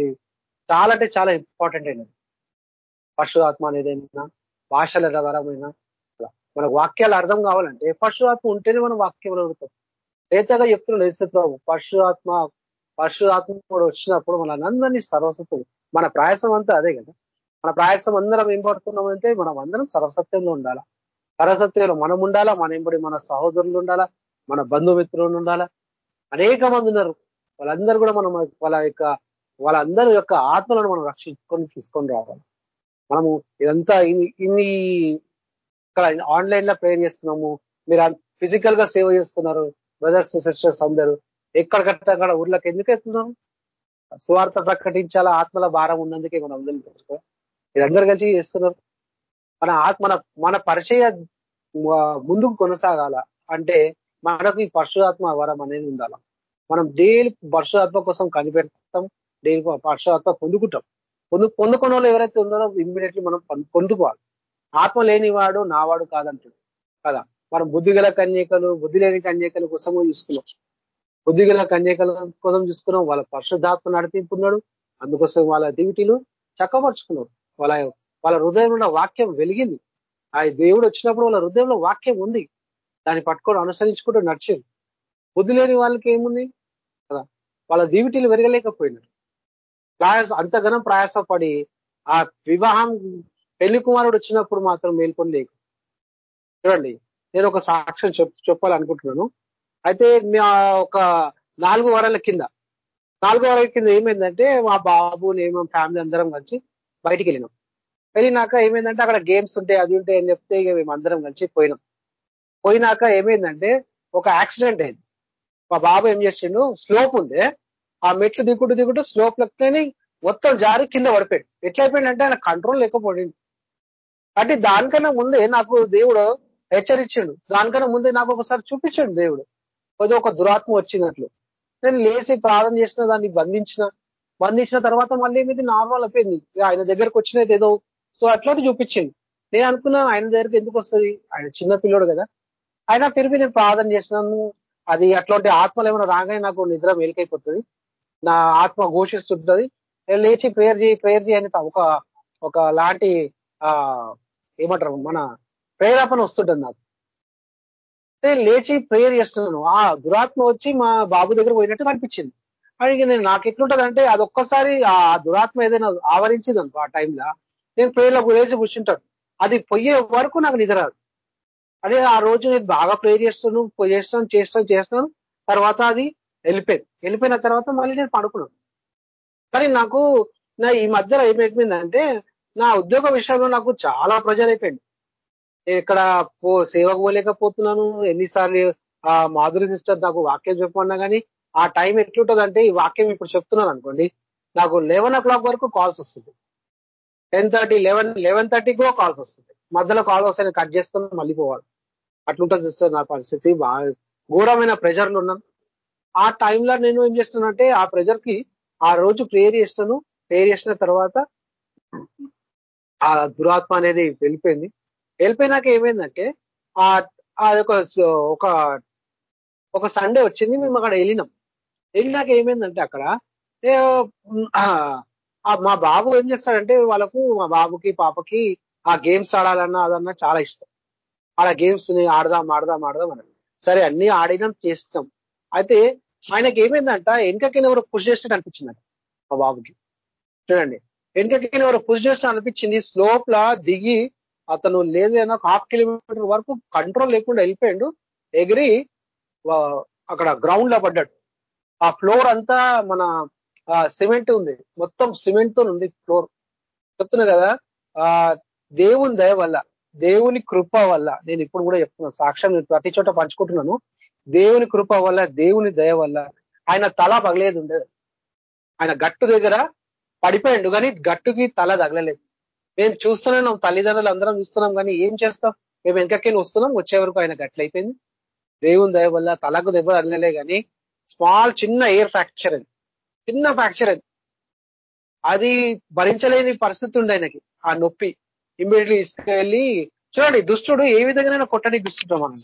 చాలా అంటే చాలా ఇంపార్టెంట్ అయినది. పరిశుధాత్మ అనేది అయినా భాషల ద్వారా మనకు వాక్యాలు అర్థం కావాలంటే పశుఆత్మ ఉంటేనే మనం వాక్యం అడుగుతాం లేతగా చెప్తున్నాడు యేసుప్రభు పశుఆత్మ పశుఆత్మ కూడా వచ్చినప్పుడు మన అందరినీ సర్వసత్వం మన ప్రయాసం అంతా అదే కదా. మన ప్రయాసం అందరం ఏం పడుతున్నామంటే మనం అందరం సర్వసత్యంలో ఉండాలా. సర్వసత్యంలో మనం ఉండాలా మన ఎంబడి మన సహోదరులు ఉండాలా మన బంధుమిత్రులు ఉండాలా? అనేక మంది ఉన్నారు. వాళ్ళందరూ కూడా మనం వాళ్ళ యొక్క వాళ్ళందరి యొక్క ఆత్మలను మనం రక్షించుకొని తీసుకొని రావాలి. మనము ఇదంతా ఇన్ని ఇక్కడ ఆన్లైన్లో ప్రేర్ చేస్తున్నాము. మీరు ఫిజికల్గా సేవ చేస్తున్నారు. బ్రదర్స్ సిస్టర్స్ అందరూ. అక్కడ ఊర్లకు ఎందుకు వెళ్తున్నాము? స్వార్థ ప్రకటించాలా? ఆత్మల భారం ఉన్నందుకే మనం అందరూ మీరందరూ కలిసి చేస్తున్నారు. మన ఆత్మ మన పరిచయ ముందుకు కొనసాగాల? అంటే మనకు ఈ పరశురాత్మ వరం అనేది ఉండాల. మనం డైలీ పరశురాత్మ కోసం కనిపెడతాం డైలీ పరశురాత్మ పొందుకుంటాం. పొందు పొందుకున్న వాళ్ళు ఎవరైతే ఉన్నారో ఇమ్మీడియట్లీ మనం పొందుకోవాలి. ఆత్మ లేనివాడు నావాడు కాదంటాడు కదా? మనం బుద్ధిగల కన్యకలు బుద్ధి లేని కన్యకల కోసము చూసుకున్నాం బుద్ధిగల కన్యకల కోసం చూసుకున్నాం వాళ్ళ పరిశుద్ధాత్మ నడిపింపున్నాడు అందుకోసం వాళ్ళ దివిటీలు చక్కపరుచుకున్నారు. వాళ్ళ వాళ్ళ హృదయంలో వాక్యం వెలిగింది. ఆ దేవుడు వచ్చినప్పుడు వాళ్ళ హృదయంలో వాక్యం ఉంది. దాన్ని పట్టుకొని అనుసరించుకుంటూ నడిచింది బుద్ధి లేని వాళ్ళకి ఏముంది? కదా వాళ్ళ దీవిటీలు వెరగలేకపోయినారు. ప్రయాస అంతగనం ప్రయాసపడి ఆ వివాహం పెళ్ళి కుమారుడు వచ్చినప్పుడు మాత్రం మేల్కొని లేకు. చూడండి నేను ఒక సాక్ష్యం చెప్ చెప్పాలనుకుంటున్నాను. అయితే ఒక నాలుగు వారాల కింద నాలుగు వారాల కింద ఏమైందంటే మా బాబు నేను ఫ్యామిలీ అందరం కలిసి బయటికి వెళ్ళినాం. వెళ్ళినాక ఏమైందంటే అక్కడ గేమ్స్ ఉంటాయి అది ఉంటాయి అని చెప్తే ఇక మేము అందరం కలిసి పోయినాం. పోయినాక ఏమైందంటే ఒక యాక్సిడెంట్ అయింది. మా బాబు ఏం చేసిండు స్లోప్ ఉంది ఆ మెట్లు దిగుడు దిగుడు స్లోప్ లెక్కని మొత్తం జారి కింద పడిపోయాడు. ఎట్లయిపోయిందంటే ఆయన కంట్రోల్ లేకపోయింది అంటే దానికన్నా ముందే నాకు దేవుడు హెచ్చరించిండు. దానికన్నా ముందే నాకు ఒకసారి చూపించాడు దేవుడు. కొద్దిగా ఒక దురాత్మ వచ్చినట్లు. నేను లేచి ప్రార్థన చేసిన దాన్ని బంధించిన. బంధించిన తర్వాత మళ్ళీ ఏమిది? నార్మల్ అయిపోయింది. ఆయన దగ్గరకు వచ్చినది ఏదో. సో అట్లాంటి చూపించింది నేను అనుకున్నాను ఆయన దగ్గరికి ఎందుకు వస్తుంది? ఆయన చిన్న పిల్లోడు కదా. అయినా తిరిగి నేను ప్రార్థన చేసినాను. అది అట్లాంటి ఆత్మలు ఏమైనా రాగానే నాకు నిద్ర మేలుకైపోతుంది. నా ఆత్మ ఘోషిస్తుంటది. లేచి ప్రేయర్ చేయి ప్రేయర్ చేయని ఒక ఒక లాంటి ఆ ఏమంటారు మన ప్రేరేపణ వస్తుంటుంది నాకు. నేను లేచి ప్రేయర్ చేస్తున్నాను. ఆ దురాత్మ వచ్చి మా బాబు దగ్గర పోయినట్టు కనిపించింది. అడిగి నేను నాకు ఎట్లుంటది అంటే అది ఒక్కసారి ఆ దురాత్మ ఏదైనా ఆవరించింది అనుకో ఆ టైంలో నేను ప్రేయర్లో లేచి కూర్చుంటాను. అది పోయే వరకు నాకు నిద్ర రాదు. అదే ఆ రోజు నేను బాగా ప్రేయర్ చేస్తాను చేస్తాను చేస్తాను చేస్తాను. తర్వాత అది వెళ్ళిపోయింది. వెళ్ళిపోయిన తర్వాత మళ్ళీ నేను పడుకున్నాను. కానీ నాకు నా ఈ మధ్యలో ఏమైపోయిందంటే నా ఉద్యోగ విషయంలో నాకు చాలా ప్రజలు అయిపోయింది. ఇక్కడ పో సేవకు పోలేకపోతున్నాను. ఎన్నిసార్లు ఆ మాధురి సిస్టర్ నాకు వాక్యం చెప్పమన్నా కానీ ఆ టైం ఎట్లుంటుందంటే ఈ వాక్యం ఇప్పుడు చెప్తున్నాను అనుకోండి నాకు లెవెన్ ఓ క్లాక్ వరకు కాల్స్ వస్తుంది. టెన్ థర్టీ లెవెన్ లెవెన్ థర్టీకి కూడా కాల్స్ వస్తుంది. మధ్యలో కాల్ వస్తే కట్ చేసుకుని మళ్ళీ పోవాలి. అట్లుంటుంది సిస్టర్ నా పరిస్థితి. బాగా ఘోరమైన ప్రెజర్లు ఉన్నాను. ఆ టైంలో నేను ఏం చేస్తున్నానంటే ఆ ప్రెజర్కి ఆ రోజు ప్రేయర్ చేస్తాను. ప్రేయర్ చేసిన తర్వాత ఆ దురాత్మ అనేది వెళ్ళిపోయింది. వెళ్ళిపోయినాక ఏమైందంటే ఆ ఒక ఒక ఒక సండే వచ్చింది. మేము అక్కడ వెళ్ళినాం. వెళ్ళినాక ఏమైందంటే అక్కడ మా బాబు ఏం చేస్తాడంటే వాళ్ళకు మా బాబుకి పాపకి ఆ గేమ్స్ ఆడాలన్నా అదన్నా చాలా ఇష్టం. ఆడ గేమ్స్ని ఆడదాం ఆడదాం ఆడదాం అని సరే అన్ని ఆడినాం చేస్తాం అయితే ఆయనకి ఏమైందంట వెనకకైనా ఎవరు పుష్ చేసినట్టు అనిపించింది మా బాబుకి. చూడండి వెనకకైనా ఎవరు పుష్ చేసినట్టు అనిపించింది స్లోప్ లా దిగి అతను లేదైనా హాఫ్ కిలోమీటర్ వరకు కంట్రోల్ లేకుండా వెళ్ళిపోయాడు ఎగిరి అక్కడ గ్రౌండ్లో పడ్డాడు. ఆ ఫ్లోర్ అంతా మన సిమెంట్ ఉంది. మొత్తం సిమెంట్తో ఉంది ఫ్లోర్ చెప్తున్నా కదా ఆ దేవుని దయ వల్ల. దేవుని కృప వల్ల నేను ఇప్పుడు కూడా చెప్తున్నాను సాక్ష్యం నేను ప్రతి చోట పంచుకుంటున్నాను దేవుని కృప వల్ల దేవుని దయ వల్ల ఆయన తల పగలేదు ఉండదు. ఆయన గట్టు దగ్గర పడిపోయాడు కానీ గట్టుకి తల తగలలేదు. మేము చూస్తున్నాం తల్లిదండ్రులు అందరం చూస్తున్నాం కానీ ఏం చేస్తాం? మేము వెనకకి వస్తున్నాం వచ్చే వరకు ఆయన గట్లయిపోయింది. దేవుని దయ వల్ల తలకు దెబ్బ తగలలే కానీ స్మాల్ చిన్న ఎయిర్ ఫ్రాక్చర్ అది. చిన్న ఫ్రాక్చర్ అది. అది భరించలేని పరిస్థితి ఉంది ఆయనకి ఆ నొప్పి. ఇమ్మీడియట్లీ తీసుకెళ్ళి చూడండి దుష్టుడు ఏ విధంగా కొట్టడానికి చూస్తుంటాం మనం.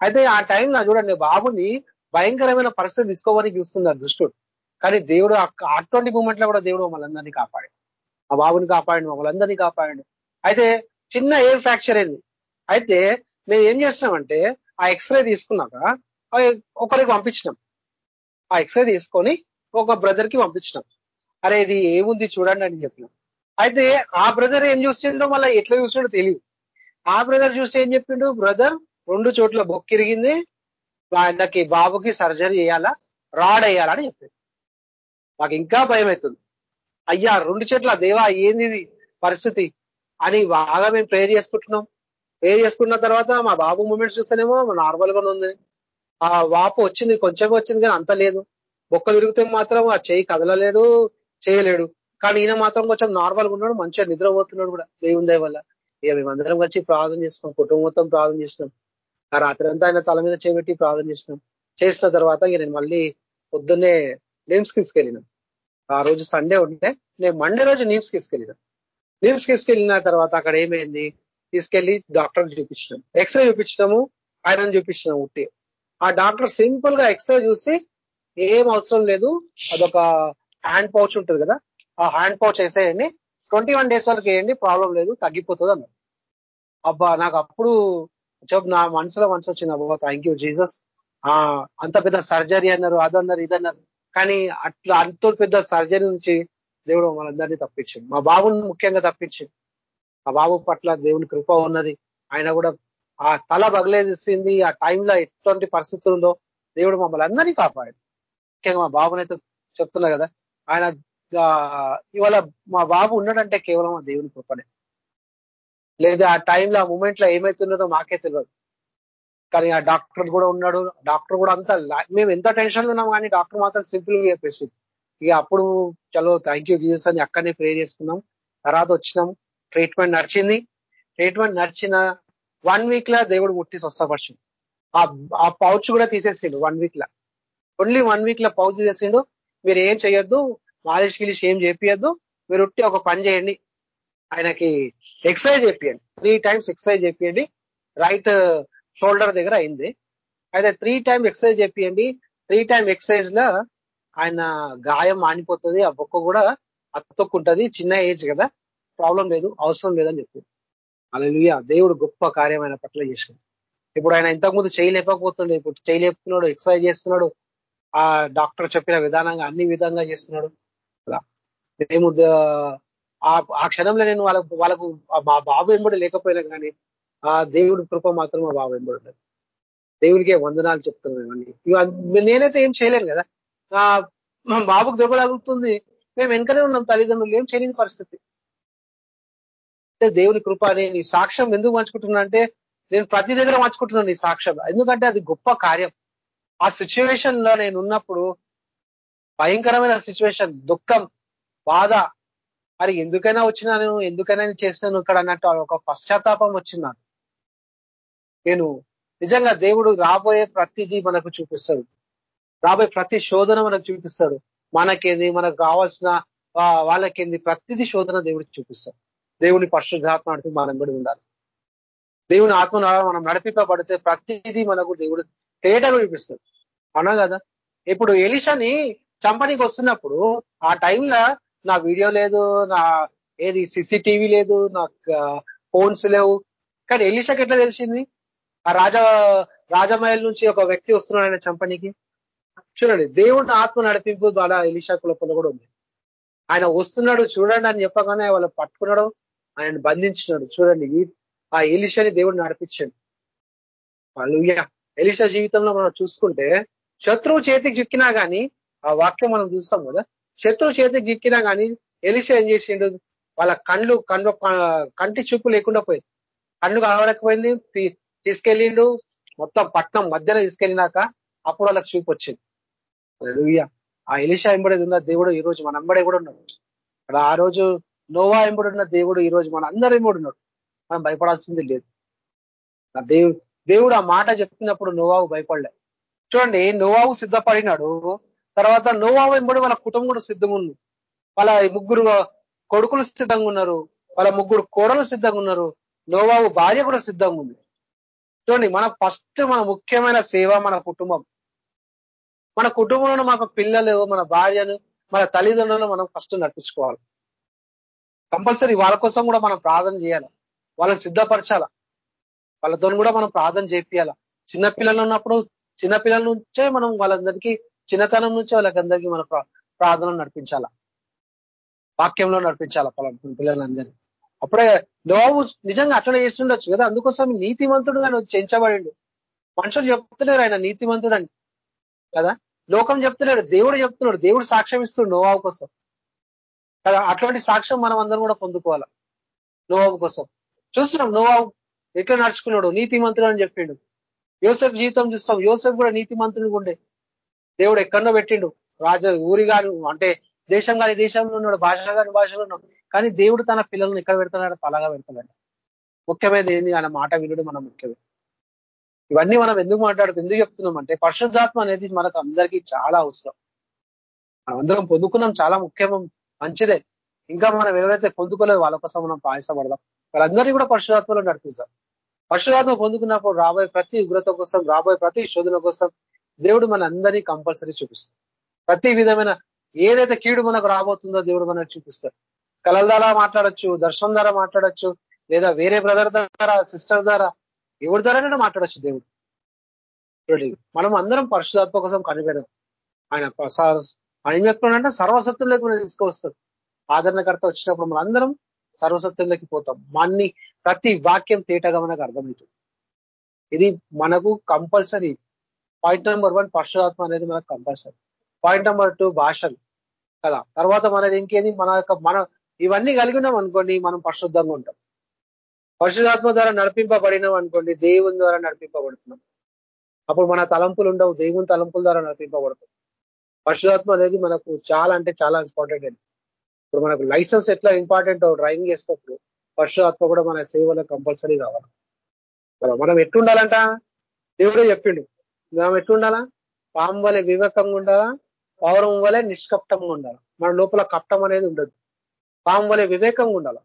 అయితే ఆ టైంలో చూడండి బాబుని భయంకరమైన పరిస్థితి తీసుకోవడానికి చూస్తున్నారు దుష్టుడు. కానీ దేవుడు అటువంటి మూమెంట్లో కూడా దేవుడు మమ్మల్ని కాపాడు ఆ బాబుని కాపాడండి మమ్మల్ని అందరినీ కాపాడండి. అయితే చిన్న ఎయిర్ ఫ్రాక్చర్ అయింది అయితే మేము ఏం చేస్తున్నామంటే ఆ ఎక్స్రే తీసుకున్నాక ఒకరికి పంపించినాం. ఆ ఎక్స్రే తీసుకొని ఒక బ్రదర్కి పంపించినాం. అరే ఇది ఏముంది చూడండి అని చెప్పినాం. అయితే ఆ బ్రదర్ ఏం చూసిండో మళ్ళీ ఎట్లా చూసిండో తెలియదు ఆ బ్రదర్ చూస్తే ఏం చెప్పిండు? బ్రదర్ రెండు చోట్ల బొక్కిరిగింది ఆయనకి బాబుకి సర్జరీ చేయాలా? రాడ్ వేయాలని చెప్పింది మాకు ఇంకా భయం అవుతుంది. అయ్యా రెండు చెట్ల దేవా ఏంది పరిస్థితి? అని బాగా మేము ప్రేర్ చేసుకుంటున్నాం. ప్రేర్ చేసుకున్న తర్వాత మా బాబు మూమెంట్స్ చూస్తేనేమో నార్మల్ గానే ఉంది. ఆ వాపు వచ్చింది కొంచెం వచ్చింది కానీ అంత లేదు. బొక్కలు విరిగితే మాత్రం ఆ చేయి కదలలేడు చేయలేడు. కానీ ఈయన మాత్రం కొంచెం నార్మల్గా ఉన్నాడు మంచిగా నిద్రపోతున్నాడు కూడా దేవుని దయ వల్ల. ఇక మేమందరం వచ్చి ప్రార్థన చేస్తున్నాం కుటుంబం మొత్తం ప్రార్థన చేస్తున్నాం. ఆ రాత్రి అంతా ఆయన తల మీద చేపెట్టి ప్రార్థన చేస్తున్నాం. చేసిన తర్వాత ఇక నేను మళ్ళీ పొద్దున్నే నేమ్స్ తీసుకెళ్ళినాం ఆ రోజు సండే ఉంటే నేను మండే రోజు నీమ్స్ తీసుకెళ్ళినాం నిమ్స్ తీసుకెళ్ళిన తర్వాత అక్కడ ఏమైంది? తీసుకెళ్ళి డాక్టర్ చూపించినాం. ఎక్స్రే చూపించినాము ఐరన్ చూపించినాం ఉట్టి. ఆ డాక్టర్ సింపుల్గా ఎక్స్రే చూసి ఏం అవసరం లేదు అదొక హ్యాండ్ పౌచ్ ఉంటుంది కదా ఆ హ్యాండ్ పౌచ్ వేసేయండి. ట్వంటీ వన్ డేస్ వరకు వేయండి ప్రాబ్లం లేదు తగ్గిపోతుంది అన్నారు అబ్బా నాకు అప్పుడు చెప్పు నా మనసులో మనసు వచ్చింది అబ్బా థ్యాంక్ యూ జీసస్ ఆ అంత పెద్ద సర్జరీ అన్నారు అదన్నారు ఇదన్నారు. కానీ అట్లా అంత పెద్ద సర్జరీ నుంచి దేవుడు మనందరినీ తప్పించింది మా బాబుని ముఖ్యంగా తప్పించింది మా బాబు పట్ల దేవుని కృప ఉన్నది. ఆయన కూడా ఆ తల బగలేదిస్తుంది ఆ టైంలో ఎటువంటి పరిస్థితులు ఉందో దేవుడు మమ్మల్ని అందరినీ కాపాడు. ముఖ్యంగా మా బాబునైతే చెప్తున్నా కదా ఆయన ఇవాళ మా బాబు ఉన్నాడంటే కేవలం ఆ దేవుని కృపనే. లేదా ఆ టైంలో ఆ మూమెంట్లో ఏమైతుండదో మాకే తెలియదు కానీ ఆ డాక్టర్ కూడా ఉన్నాడు. డాక్టర్ కూడా అంతా మేము ఎంత టెన్షన్ ఉన్నాం కానీ డాక్టర్ మాత్రం సింపుల్గా చెప్పేసి ఇక అప్పుడు చలో థ్యాంక్ యూ జీజస్ అని అక్కడనే ప్రే చేసుకున్నాం. తర్వాత వచ్చినాం. ట్రీట్మెంట్ నడిచింది. ట్రీట్మెంట్ నడిచిన వన్ వీక్ లా దేవుడు ముట్టి స్వస్థపరిచింది ఆ పౌచ్ కూడా తీసేసిండు వన్ వీక్ లా. ఓన్లీ వన్ వీక్లో పౌచ్ చేసిండు మీరు ఏం చేయొద్దు. మాలిష్ గిలిష్ ఏం చేపియద్దు. మీరు ఉట్టి ఒక పని చేయండి. ఆయనకి ఎక్సర్సైజ్ చేపియండి. త్రీ టైమ్స్ ఎక్సర్సైజ్ చేపియండి. రైట్ uh, షోల్డర్ దగ్గర అయింది. అయితే త్రీ టైమ్ ఎక్సర్సైజ్ చేపియండి. త్రీ టైమ్ ఎక్సర్సైజ్లో ఆయన గాయం మానిపోతుంది. ఆ బొక్క కూడా అత్తొక్కుంటది. చిన్న ఏజ్ కదా. ప్రాబ్లం లేదు. అవసరం లేదని చెప్పింది అలా దేవుడు గొప్ప కార్యం ఆయన పట్ల చేసింది ఇప్పుడు ఆయన ఇంతకుముందు చేయలేకపోతుండే ఇప్పుడు చేయలేపుతున్నాడు ఎక్సర్సైజ్ చేస్తున్నాడు. ఆ డాక్టర్ చెప్పిన విధానంగా అన్ని విధంగా చేస్తున్నాడు. మేము ఆ క్షణంలో నేను వాళ్ళకు వాళ్ళకు మా బాబు వెంబడి లేకపోయినా కానీ ఆ దేవుడి కృప మాత్రం మా బాబు వెంబడి ఉండదు దేవుడికే వందనాలు చెప్తున్నాను నేనైతే ఏం చేయలేను కదా. మా బాబుకు దెబ్బ తగులుతుంది. మేము వెనకనే ఉన్నాం తల్లిదండ్రులు. ఏం చేయలేని పరిస్థితి. దేవుని కృప నేను సాక్ష్యం ఎందుకు పంచుకుంటున్నా అంటే నేను ప్రతి దగ్గర పంచుకుంటున్నాను ఈ సాక్ష్యం. ఎందుకంటే అది గొప్ప కార్యం. ఆ సిచ్యువేషన్లో నేను ఉన్నప్పుడు భయంకరమైన సిచ్యువేషన్ దుఃఖం బాధ. మరి ఎందుకైనా వచ్చినాను ఎందుకైనా చేసినాను ఇక్కడ అన్నట్టు ఒక పశ్చాత్తాపం వచ్చింది నాకు నేను నిజంగా దేవుడు రాబోయే ప్రతిదీ మనకు చూపిస్తాడు. రాబోయే ప్రతి శోధన మనకు చూపిస్తాడు. మనకేంది మనకు కావాల్సిన వాళ్ళకేంది ప్రతిదీ శోధన దేవుడికి చూపిస్తాడు. దేవుని పరిశుద్ధాత్మ నడిపి మనం కూడా ఉండాలి. దేవుని ఆత్మ మనం నడిపింపబడితే ప్రతిదీ మనకు దేవుడు తేటగా చూపిస్తాడు. అవునా కదా? ఇప్పుడు ఎలిషని చంపనీకి వస్తున్నప్పుడు ఆ టైంలో నా వీడియో లేదు నా ఏది సిసిటీవీ లేదు నా ఫోన్స్ లేవు. కానీ ఎలిషాకి ఎట్లా తెలిసింది? ఆ రాజా రాజమహల్ నుంచి ఒక వ్యక్తి వస్తున్నాడు ఆయన చంపనీకి. చూడండి దేవుడిని ఆత్మ నడిపింపు బాగా ఎలిషా కులపల కూడా ఉంది. ఆయన వస్తున్నాడు చూడండి అని చెప్పగానే వాళ్ళు పట్టుకున్నాడు ఆయన బంధించినాడు. చూడండి ఆ ఎలిషాని దేవుడు నడిపించాడు. వాళ్ళు ఎలిషా జీవితంలో మనం చూసుకుంటే శత్రువు చేతికి చిక్కినా కానీ ఆ వాక్యం మనం చూస్తాం కదా శత్రువు చేతికి చిక్కినా కానీ ఎలిషా ఏం చేసిండు? వాళ్ళ కళ్ళు కళ్ళు కంటి చూపు లేకుండా పోయింది. కళ్ళు కనబడకపోయింది. తీసుకెళ్ళిండు. మొత్తం పట్నం మధ్యలో తీసుకెళ్ళినాక అప్పుడు వాళ్ళకి చూపు వచ్చింది. ఆ ఎలిషా ఎంబడేది ఉన్న దేవుడు ఈ రోజు మన అంబడే కూడా ఉన్నాడు. ఆ రోజు నోవా ఎంబడున్న దేవుడు ఈ రోజు మన అందరు ఎంబడున్నాడు మనం భయపడాల్సింది లేదు. దేవుడు దేవుడు ఆ మాట చెప్పినప్పుడు నోవావు భయపడలే. చూడండి నోవావు సిద్ధపడినాడు. తర్వాత నోవావు ఎంబడి వాళ్ళ కుటుంబం కూడా సిద్ధంగా ఉంది. వాళ్ళ ముగ్గురు కొడుకులు సిద్ధంగా ఉన్నారు. వాళ్ళ ముగ్గురు కోడలు సిద్ధంగా ఉన్నారు. నోవావు భార్య కూడా సిద్ధంగా ఉంది. చూడండి మన ఫస్ట్ మన ముఖ్యమైన సేవ మన కుటుంబం. మన కుటుంబంలో మన పిల్లలు మన భార్యను మన తల్లిదండ్రులను మనం ఫస్ట్ నడిపించుకోవాలి. కంపల్సరీ వాళ్ళ కోసం కూడా మనం ప్రార్థన చేయాలి. వాళ్ళని సిద్ధపరచాల. వాళ్ళతో కూడా మనం ప్రార్థన చేపియాల. చిన్నపిల్లలు ఉన్నప్పుడు చిన్నపిల్లల నుంచే మనం వాళ్ళందరికీ చిన్నతనం నుంచే వాళ్ళకందరికీ మన ప్రార్థనలు నడిపించాల? వాక్యంలో నడిపించాల పిల్లలందరినీ? అప్పుడే నోవు నిజంగా అట్లనే చేస్తుండొచ్చు కదా? అందుకోసం నీతిమంతుడు కానీ చెంచబడిండు. మనుషులు చెప్తలేరు ఆయన నీతిమంతుడు అని. కదా? లోకం చెప్తున్నాడు దేవుడు చెప్తున్నాడు దేవుడు సాక్ష్యం ఇస్తున్నాడు నోవాబు కోసం. కదా? అట్లాంటి సాక్ష్యం మనం అందరం కూడా పొందుకోవాలి? నోవాబు కోసం. చూస్తున్నాం నోవాబు ఎట్లా నడుచుకున్నాడు నీతిమంతుడు అని చెప్పిండు. యోసెఫ్ జీవితం చూస్తాం యోసెఫ్ కూడా నీతిమంతుడు ఉండే. దేవుడు ఎక్కడో పెట్టిండు. రాజ ఊరి గారు అంటే దేశం కాని దేశంలో ఉన్నాడు భాష కాని భాషలో ఉన్నాడు. కానీ దేవుడు తన పిల్లల్ని ఎక్కడ పెడుతున్నాడు తలగా పెడుతున్నాడు. ముఖ్యమైనది ఏంది? ఆయన మాట వినుడు మనం ముఖ్యమే. ఇవన్నీ మనం ఎందుకు మాట్లాడుకు ఎందుకు చెప్తున్నాం అంటే పరిశుద్ధాత్మ అనేది మనకు అందరికీ చాలా అవసరం. మనం అందరం పొందుకున్నాం చాలా ముఖ్యం మంచిదే. ఇంకా మనం ఎవరైతే పొందుకోలేదు వాళ్ళ కోసం మనం పాయసపడదాం. వాళ్ళందరినీ కూడా పరిశుధాత్మలో నడిపిస్తాం పరిశుధాత్మ పొందుకున్నప్పుడు రాబోయే ప్రతి ఉగ్రత కోసం రాబోయే ప్రతి శోధన కోసం దేవుడు మన అందరినీ కంపల్సరీ చూపిస్తాడు. ప్రతి విధమైన ఏదైతే కీడు మనకు రాబోతుందో దేవుడు మనకు చూపిస్తాడు. కలల ద్వారా మాట్లాడచ్చు దర్శనం ద్వారా మాట్లాడచ్చు లేదా వేరే బ్రదర్ ద్వారా సిస్టర్ ద్వారా ఎవరి ద్వారా మాట్లాడచ్చు దేవుడు. మనం అందరం పరిశుధాత్మ కోసం కనిపెడదాం. ఆయన అనిమత్వం అంటే సర్వసత్వంలోకి మనం తీసుకొస్తాం ఆదరణకర్త వచ్చినప్పుడు మనం అందరం సర్వసత్వంలోకి పోతాం. మన్ని ప్రతి వాక్యం తేటగా మనకు అర్థమవుతుంది. ఇది మనకు కంపల్సరీ పాయింట్ నెంబర్ వన్ పరిశుధాత్మ అనేది మనకు కంపల్సరీ పాయింట్ నెంబర్ టూ భాషలు. కదా? తర్వాత మనది ఇంకేది? మన యొక్క మన ఇవన్నీ కలిగి ఉన్నాం అనుకోండి మనం పరిశుద్ధంగా ఉంటాం. పరిశుధాత్మ ద్వారా నడిపింపబడినాం అనుకోండి దేవుని ద్వారా నడిపింపబడుతున్నాం. అప్పుడు మన తలంపులు ఉండవు దేవుని తలంపుల ద్వారా నడిపింపబడతాం పరిశుధాత్మ అనేది మనకు చాలా అంటే చాలా ఇంపార్టెంట్ అండి. ఇప్పుడు మనకు లైసెన్స్ ఎట్లా ఇంపార్టెంట్ డ్రైవింగ్ చేసినప్పుడు పరిశుధాత్మ కూడా మన సేవలో కంపల్సరీ కావాలి. మనం ఎట్టుండాలంట దేవుడే చెప్పిండు. మనం ఎట్లుండాలా? పాము వలె వివేకంగా ఉండాలా? పౌరం వలె నిష్కప్టంగా ఉండాలి? మన లోపల కప్టం అనేది ఉండదు. పాము వలె వివేకంగా ఉండాలి?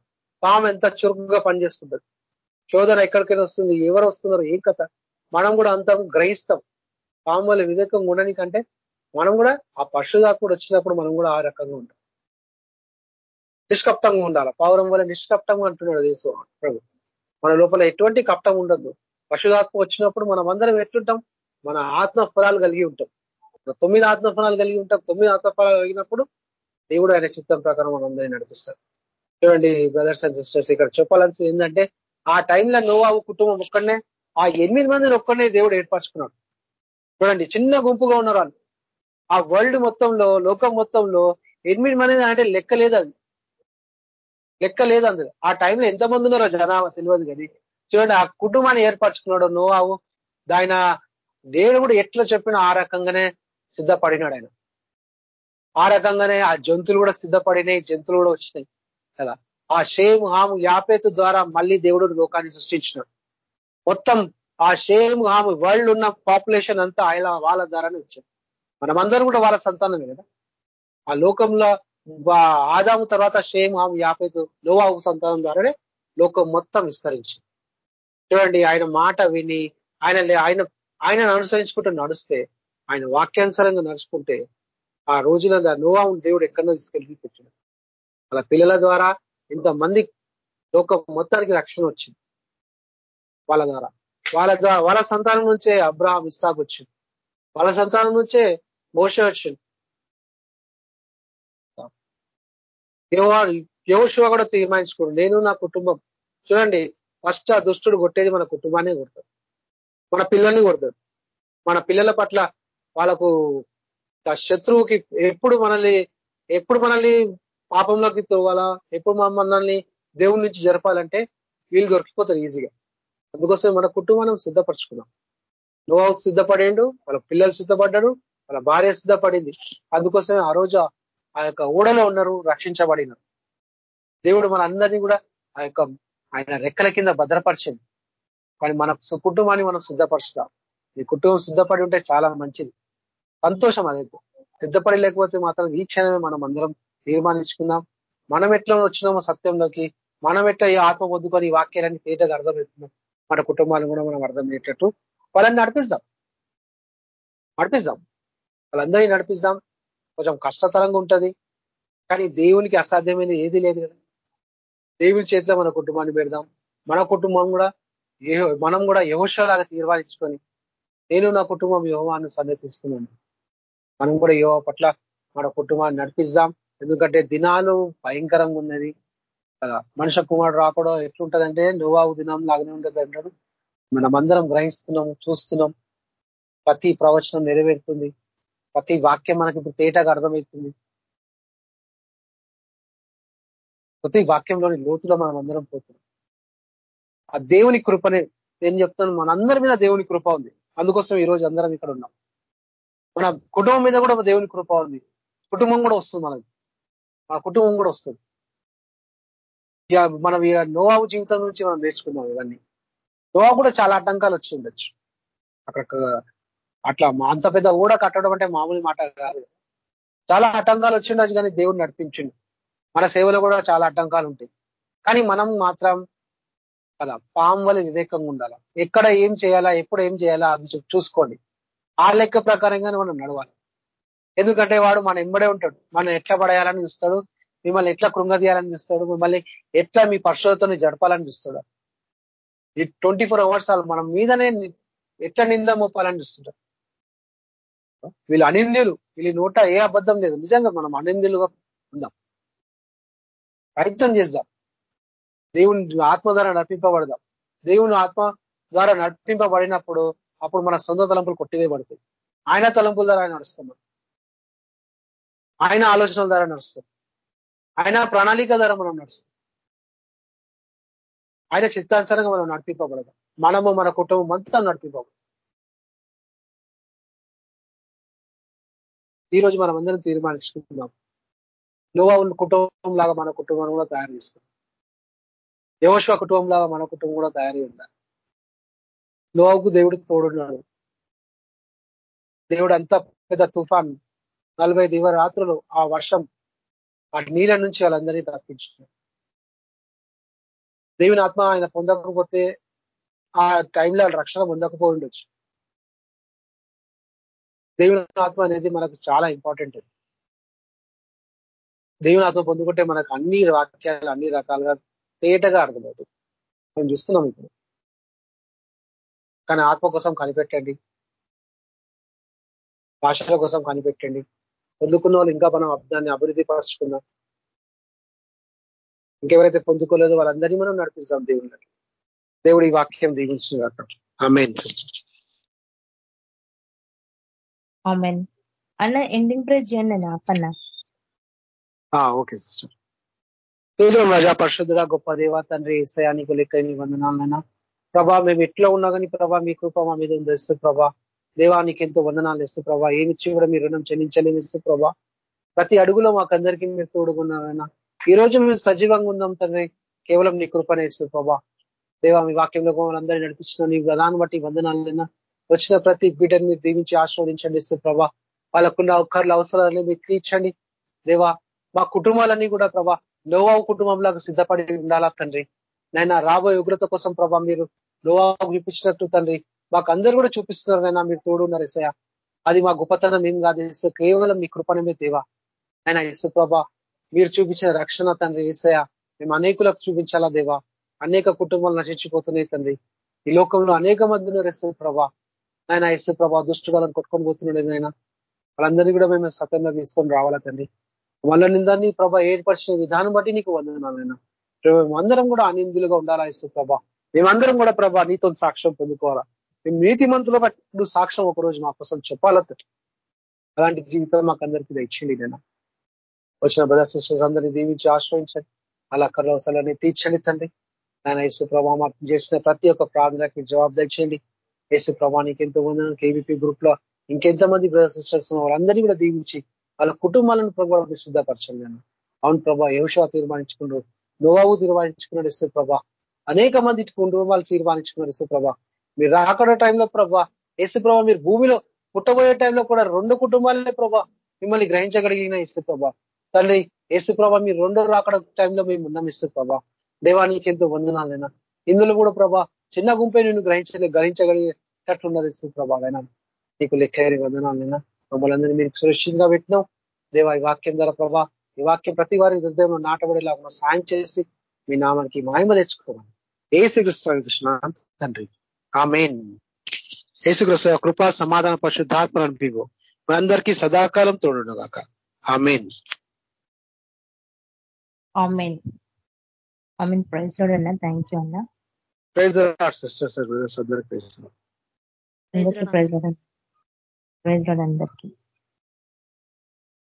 పాము ఎంత చురుకుగా పనిచేసుకుంటుంది? శోధన ఎక్కడికైనా వస్తుంది ఎవరు వస్తున్నారు ఏం కథ? మనం కూడా అంత గ్రహిస్తాం. పాము వల్ల వివేకంగా ఉండడానికంటే మనం కూడా ఆ పశుధాత్ముడు వచ్చినప్పుడు మనం కూడా ఆ రకంగా ఉంటాం. నిష్కప్తంగా ఉండాలి? పౌరం వల్ల నిష్కప్తంగా అంటున్నాడు దేశం ప్రభు. మన లోపల ఎటువంటి కప్టం ఉండదు. పశుధాత్మ వచ్చినప్పుడు మనం అందరం ఎట్లుంటాం? మన ఆత్మ ఫలాలు కలిగి ఉంటాం. తొమ్మిది ఆత్మ ఫలాలు కలిగి ఉంటాం. తొమ్మిది ఆత్మ ఫలాలు కలిగినప్పుడు దేవుడు ఆయన చిత్తం ప్రకారం మనందరినీ నడిపిస్తారు చూడండి బ్రదర్స్ అండ్ సిస్టర్స్ ఇక్కడ చెప్పాల్సింది ఏంటంటే ఆ టైంలో నోవావు కుటుంబం ఒక్కడనే ఆ ఎనిమిది మందిని ఒక్కడనే దేవుడు ఏర్పరచుకున్నాడు. చూడండి చిన్న గుంపుగా ఉన్నారు వాళ్ళు. ఆ వరల్డ్ మొత్తంలో లోకం మొత్తంలో ఎనిమిది మంది అంటే లెక్క లేదు అది. లెక్క లేదు అందులో. ఆ టైంలో ఎంతమంది ఉన్నారో జనాభా తెలియదు కానీ చూడండి ఆ కుటుంబాన్ని ఏర్పరచుకున్నాడు నోవావు ఆయన దేవుడు కూడా ఎట్లా చెప్పినా ఆ రకంగానే సిద్ధపడినాడు ఆయన. ఆ రకంగానే ఆ జంతువులు కూడా సిద్ధపడినాయి జంతువులు కూడా వచ్చినాయి కదా. ఆ షేమ్ హాము యాపేతు ద్వారా మళ్ళీ దేవుడు లోకాన్ని సృష్టించినాడు. మొత్తం ఆ షేమ్ హాము వరల్డ్ ఉన్న పాపులేషన్ అంతా ఆయన వాళ్ళ ద్వారానే వచ్చింది. మనమందరం కూడా వాళ్ళ సంతానమే కదా. ఆ లోకంలో ఆదాము తర్వాత షేమ్ హాము యాపేతు లోవాహు సంతానం ద్వారానే లోకం మొత్తం విస్తరించి చూడండి ఆయన మాట విని ఆయన ఆయన ఆయనను అనుసరించుకుంటూ నడుస్తే ఆయన వాక్యానుసారంగా నడుచుకుంటే ఆ రోజులలో నోవా దేవుడు ఎక్కడో తీసుకెళ్ళి పెట్టాడు. వాళ్ళ పిల్లల ద్వారా ఇంతమంది లోక మొత్తానికి రక్షణ వచ్చింది. వాళ్ళ ద్వారా. వాళ్ళ ద్వారా వాళ్ళ సంతానం నుంచే అబ్రాహం ఇస్సాకు వచ్చింది. వాళ్ళ సంతానం నుంచే మోస వచ్చింది. యోశివ కూడా తీర్మానించుకోండి నేను నా కుటుంబం. చూడండి ఫస్ట్ ఆ దుష్టుడు కొట్టేది మన కుటుంబాన్ని కొడతాడు. మన పిల్లల్ని కొడతాడు మన పిల్లల పట్ల వాళ్ళకు శత్రువుకి ఎప్పుడు మనల్ని ఎప్పుడు మనల్ని పాపంలోకి తోవాలా ఎప్పుడు మనల్ని దేవుడి నుంచి జరపాలంటే వీళ్ళు దొరికిపోతారు ఈజీగా. అందుకోసం మన కుటుంబాన్ని సిద్ధపరచుకున్నాం. నువ్వు సిద్ధపడిండు వాళ్ళ పిల్లలు సిద్ధపడ్డాడు వాళ్ళ భార్య సిద్ధపడింది. అందుకోసమే ఆ రోజు ఆ యొక్క ఊడలో ఉన్నారు రక్షించబడినారు. దేవుడు మన అందరినీ కూడా ఆ యొక్క ఆయన రెక్కల కింద భద్రపరిచింది కానీ మన కుటుంబాన్ని మనం సిద్ధపరుస్తాం. ఈ కుటుంబం సిద్ధపడి ఉంటే చాలా మంచిది. సంతోషం అదైతే సిద్ధపడి లేకపోతే మాత్రం ఈ క్షణమే మనం అందరం తీర్మానించుకుందాం. మనం ఎట్లా వచ్చినామో సత్యంలోకి మనం ఎట్లా ఈ ఆత్మ పొద్దుకొని ఈ వాక్యాలన్నీ తేటగా అర్థమవుతున్నాం మన కుటుంబాలను కూడా మనం అర్థం అయ్యేటట్టు వాళ్ళని నడిపిస్తాం నడిపిస్తాం వాళ్ళందరినీ నడిపిస్తాం కొంచెం కష్టతరంగా ఉంటుంది. కానీ దేవునికి అసాధ్యమైన ఏది లేదు కదా. దేవుని చేతిలో మన కుటుంబాన్ని పెడదాం. మన కుటుంబం కూడా మనం కూడా యహోషలాగా తీర్మానించుకొని నేను నా కుటుంబం యోహాన్ని సన్నతిస్తున్నాను మనం కూడా యోహ పట్ల మన కుటుంబాన్ని నడిపిస్తాం ఎందుకంటే దినాలు భయంకరంగా ఉన్నది కదా. మనుష కుమారుడు రాకూడదు. ఎట్లుంటదంటే నోవాగు దినం లాగానే ఉంటుంది అంటాడు. మనమందరం గ్రహిస్తున్నాం చూస్తున్నాం. ప్రతి ప్రవచనం నెరవేరుతుంది. ప్రతి వాక్యం మనకి ఇప్పుడు తేటగా అర్థమవుతుంది. ప్రతి వాక్యంలోని లోతులో మనం అందరం పోతున్నాం. ఆ దేవుని కృపనే నేను చెప్తాను మనందరి మీద దేవుని కృప ఉంది. అందుకోసం ఈ రోజు అందరం ఇక్కడ ఉన్నాం. మన కుటుంబం మీద కూడా దేవుని కృప ఉంది. కుటుంబం కూడా వస్తుంది మనకి. మన కుటుంబం కూడా వస్తుంది. ఇక మనం ఇక నోవాబు జీవితం నుంచి మనం నేర్చుకుందాం ఇవన్నీ. నోవా కూడా చాలా ఆటంకాలు వచ్చి ఉండొచ్చు. అక్కడ అట్లా అంత పెద్ద ఊడ కట్టడం అంటే మామూలు మాట కాదు. చాలా ఆటంకాలు వచ్చిండొచ్చు కానీ దేవుడు నడిపించిండు. మన సేవలో కూడా చాలా ఆటంకాలు ఉంటాయి. కానీ మనం మాత్రం కదా? పాము వల్ల వివేకంగా ఉండాలా? ఎక్కడ ఏం చేయాలా? ఎప్పుడు ఏం చేయాలా? అది చూసుకోండి. ఆ లెక్క ప్రకారంగానే మనం నడవాలి. ఎందుకంటే వాడు మన ఎంబడే ఉంటాడు. మనం ఎట్లా పడేయాలని చూస్తాడు? మిమ్మల్ని ఎట్లా కృంగదీయాలని చూస్తాడు? మిమ్మల్ని ఎట్లా మీ పరిశోధతని జడపాలని చూస్తాడు? ఈ ట్వంటీ ఫోర్ అవర్స్ మనం మీదనే ఎట్లా నింద మోపాలని చూస్తుంటారు? వీళ్ళు అనిందులు వీళ్ళ నోట ఏ అబద్ధం లేదు. నిజంగా మనం అనిందులుగా ఉందాం. ప్రయత్నం చేద్దాం. దేవుని ఆత్మ ద్వారా నడిపింపబడదాం. దేవుని ఆత్మ ద్వారా నడిపింపబడినప్పుడు అప్పుడు మన సొంత తలంపులు కొట్టివేయబడతాయి. ఆయన తలంపుల ద్వారా నడుస్తాం ఆయన ఆలోచనల ద్వారా నడుస్తాం. ఆయన ప్రణాళిక ద్వారా మనం నడుస్తాం. ఆయన చిత్తానుసారంగా మనం నడిపింపబడదాం. మనము మన కుటుంబం అంతా నడిపింపబడదు. ఈరోజు మనం అందరం తీర్మానించుకుంటున్నాం నువ్వు కుటుంబం లాగా మన కుటుంబం కూడా తయారు చేసుకుంటాం యోశ్వ కుటుంబం లాగా మన కుటుంబం కూడా తయారీ ఉండాలి. నోవుకు దేవుడికి తోడున్నాడు. దేవుడు అంత పెద్ద తుఫాన్. నలభై దివ రాత్రులు ఆ వర్షం ఆ నీళ్ళ నుంచి వాళ్ళందరినీ తప్పించారు దేవుని ఆత్మ ఆయన పొందకపోతే ఆ టైంలో రక్షణ పొందకపోయి ఉండొచ్చు దేవుని ఆత్మ అనేది మనకు చాలా ఇంపార్టెంట్. దేవుని ఆత్మ పొందుకుంటే మనకు అన్ని వాక్యాలు అన్ని రకాలుగా తేటగా అర్థమవుతుంది. మనం చూస్తున్నాం ఇప్పుడు. కానీ ఆత్మ కోసం కనిపెట్టండి. భాషల కోసం కనిపెట్టండి. పొందుకున్న వాళ్ళు ఇంకా మనం దాన్ని అభివృద్ధి పరచుకుందాం. ఇంకెవరైతే పొందుకోలేదో వాళ్ళందరినీ మనం నడిపిస్తాం దేవుళ్ళకి. దేవుడు ఈ వాక్యం. దీవించిన కాక అన్న ఎండింగ్ ప్రైజ్ చేయండి అప్పన్న ఓకే సిస్టర్. చూద్దాం రజా పరిశుద్ధుడ గొప్ప దేవ తండ్రి ఇసయానికి లెక్క వందనాలైనా ప్రభా మేము ఎట్లా ఉన్నా కానీ ప్రభా మీ కృప మా మీద ఉంది ప్రభా. దేవానికి ఎంతో వందనాలు ఇస్తు ప్రభా. ఏమిచ్చి కూడా మీ రుణం చెల్లించలేము ఇస్తు ప్రభా. ప్రతి అడుగులో మాకందరికీ మీరు తోడుగున్నారైనా ఈ రోజు మేము సజీవంగా ఉన్నాం తండ్రి. కేవలం నీ కృపనే ఇస్తు ప్రభా. దేవా మీ వాక్యంలో అందరినీ నడిపించిన నీ ప్రధాన బట్టి వందనాలైనా వచ్చిన ప్రతి బిడ్డని మీరు దీవించి ఆశీర్వదించండి ఇస్తు ప్రభా. వాళ్ళకున్న ఒక్కర్ల అవసరాలని మీరు తీర్చండి. దేవా మా కుటుంబాలన్నీ కూడా ప్రభా నోవావు కుటుంబంలాగా సిద్ధపడి ఉండాలా తండ్రి? నైనా రాబోయే ఉగ్రత కోసం ప్రభా మీరు నోవాకు చూపించినట్టు తండ్రి. మాకు అందరు కూడా చూపిస్తున్నారు నైనా మీరు తోడున్నారు ఇసయ అది మా గొప్పతనం ఏం కాదు ఇస్తే కేవలం మీ కృపణమే దేవా. ఆయన ఇసు ప్రభా మీరు చూపించిన రక్షణ తండ్రి ఏసయ మేము అనేకులకు చూపించాలా దేవా? అనేక కుటుంబాలు నశించిపోతున్నాయి తండ్రి. ఈ లోకంలో అనేక మందిని ప్రభా. ఆయన ఇసు ప్రభా దుష్టుగాలను కొట్టుకొని పోతున్నాడు ఆయన వాళ్ళందరినీ కూడా మేము సత్యంలో తీసుకొని రావాలా తండ్రి. వాళ్ళ నిందాన్ని ప్రభా ఏర్పరిచిన విధానం బట్టి నీకు వందనాలైనా మేమందరం కూడా అనిందులుగా ఉండాలా ఇసు ప్రభా? మేమందరం కూడా ప్రభా నీతో సాక్ష్యం పొందుకోవాలా? మేము నీతి మంతుల బట్టి సాక్ష్యం ఒకరోజు మా కోసం చెప్పాల అలాంటి జీవితం మాకు అందరికీ తెచ్చిండి నేను వచ్చిన బ్రదర్ సిస్టర్స్ అందరినీ దీవించి ఆశ్రయించండి. అలా కర్రవసలని తీర్చండి తండ్రి. ఆయన యేసు ప్రభా మాకు చేసిన ప్రతి ఒక్క ప్రార్థనకి జవాబు తెచ్చండి యేసు ప్రభానికి ఎంతో మంది కేవీపీ గ్రూప్లో ఇంకెంతమంది బ్రదర్ సిస్టర్స్ వాళ్ళందరినీ కూడా దీవించి వాళ్ళ కుటుంబాలను ప్రభావ సిద్ధపరచండి నేను అవును ప్రభా యోషా తీర్మానించుకున్నారు నోవావు తీర్మానించుకున్నాడు ఇస్తే ప్రభా. అనేక మంది కుటుంబాలు తీర్మానించుకున్నారు ఇస్తే ప్రభా. మీరు రాకడ టైంలో ప్రభా ఏసు ప్రభా మీరు భూమిలో పుట్టబోయే టైంలో కూడా రెండు కుటుంబాలనే ప్రభా మిమ్మల్ని గ్రహించగలిగిన ఇస్తే ప్రభా. తండ్రి ఏసు ప్రభా మీరు రెండో రాకడ టైంలో మేము ఉన్నాం ఇస్తే ప్రభా. దేవానికి ఎంతో వందనాలైనా. ఇందులో కూడా ప్రభా చిన్న గుంపే నేను గ్రహించలే గ్రహించగలిగేటట్లున్నది ఇస్తే ప్రభా అయినా నీకు లెక్కని వందనాలైనా. మమ్మల్ని అందరినీ మీరు సురక్షితంగా పెట్టినాం. దేవా ఈ వాక్యం ద్వారా ప్రభా ఈ వాక్యం ప్రతి వారి హృదయంలో నాటబడేలాగా సాయం చేసి మీ నామానికి మాయమ తెచ్చుకోవాలి ఏ శ్రీకృష్ణ కృష్ణ తండ్రి. ఆమెన్. యేసుక్రీస్తు కృపా సమాధాన పరిశుద్ధాత్మ అనిపివు మనందరికీ సదాకాలం తోడుగాక ఆమెన్. ఆమెన్. ఆమెన్. ప్రైజ్లో అన్న. థ్యాంక్ యూ అన్న. ప్రైజ్ సిస్టర్స్ అందరికి ప్రైజ్ ప్రైజ్ ప్రైజ్ లాడ్ అందరికీ.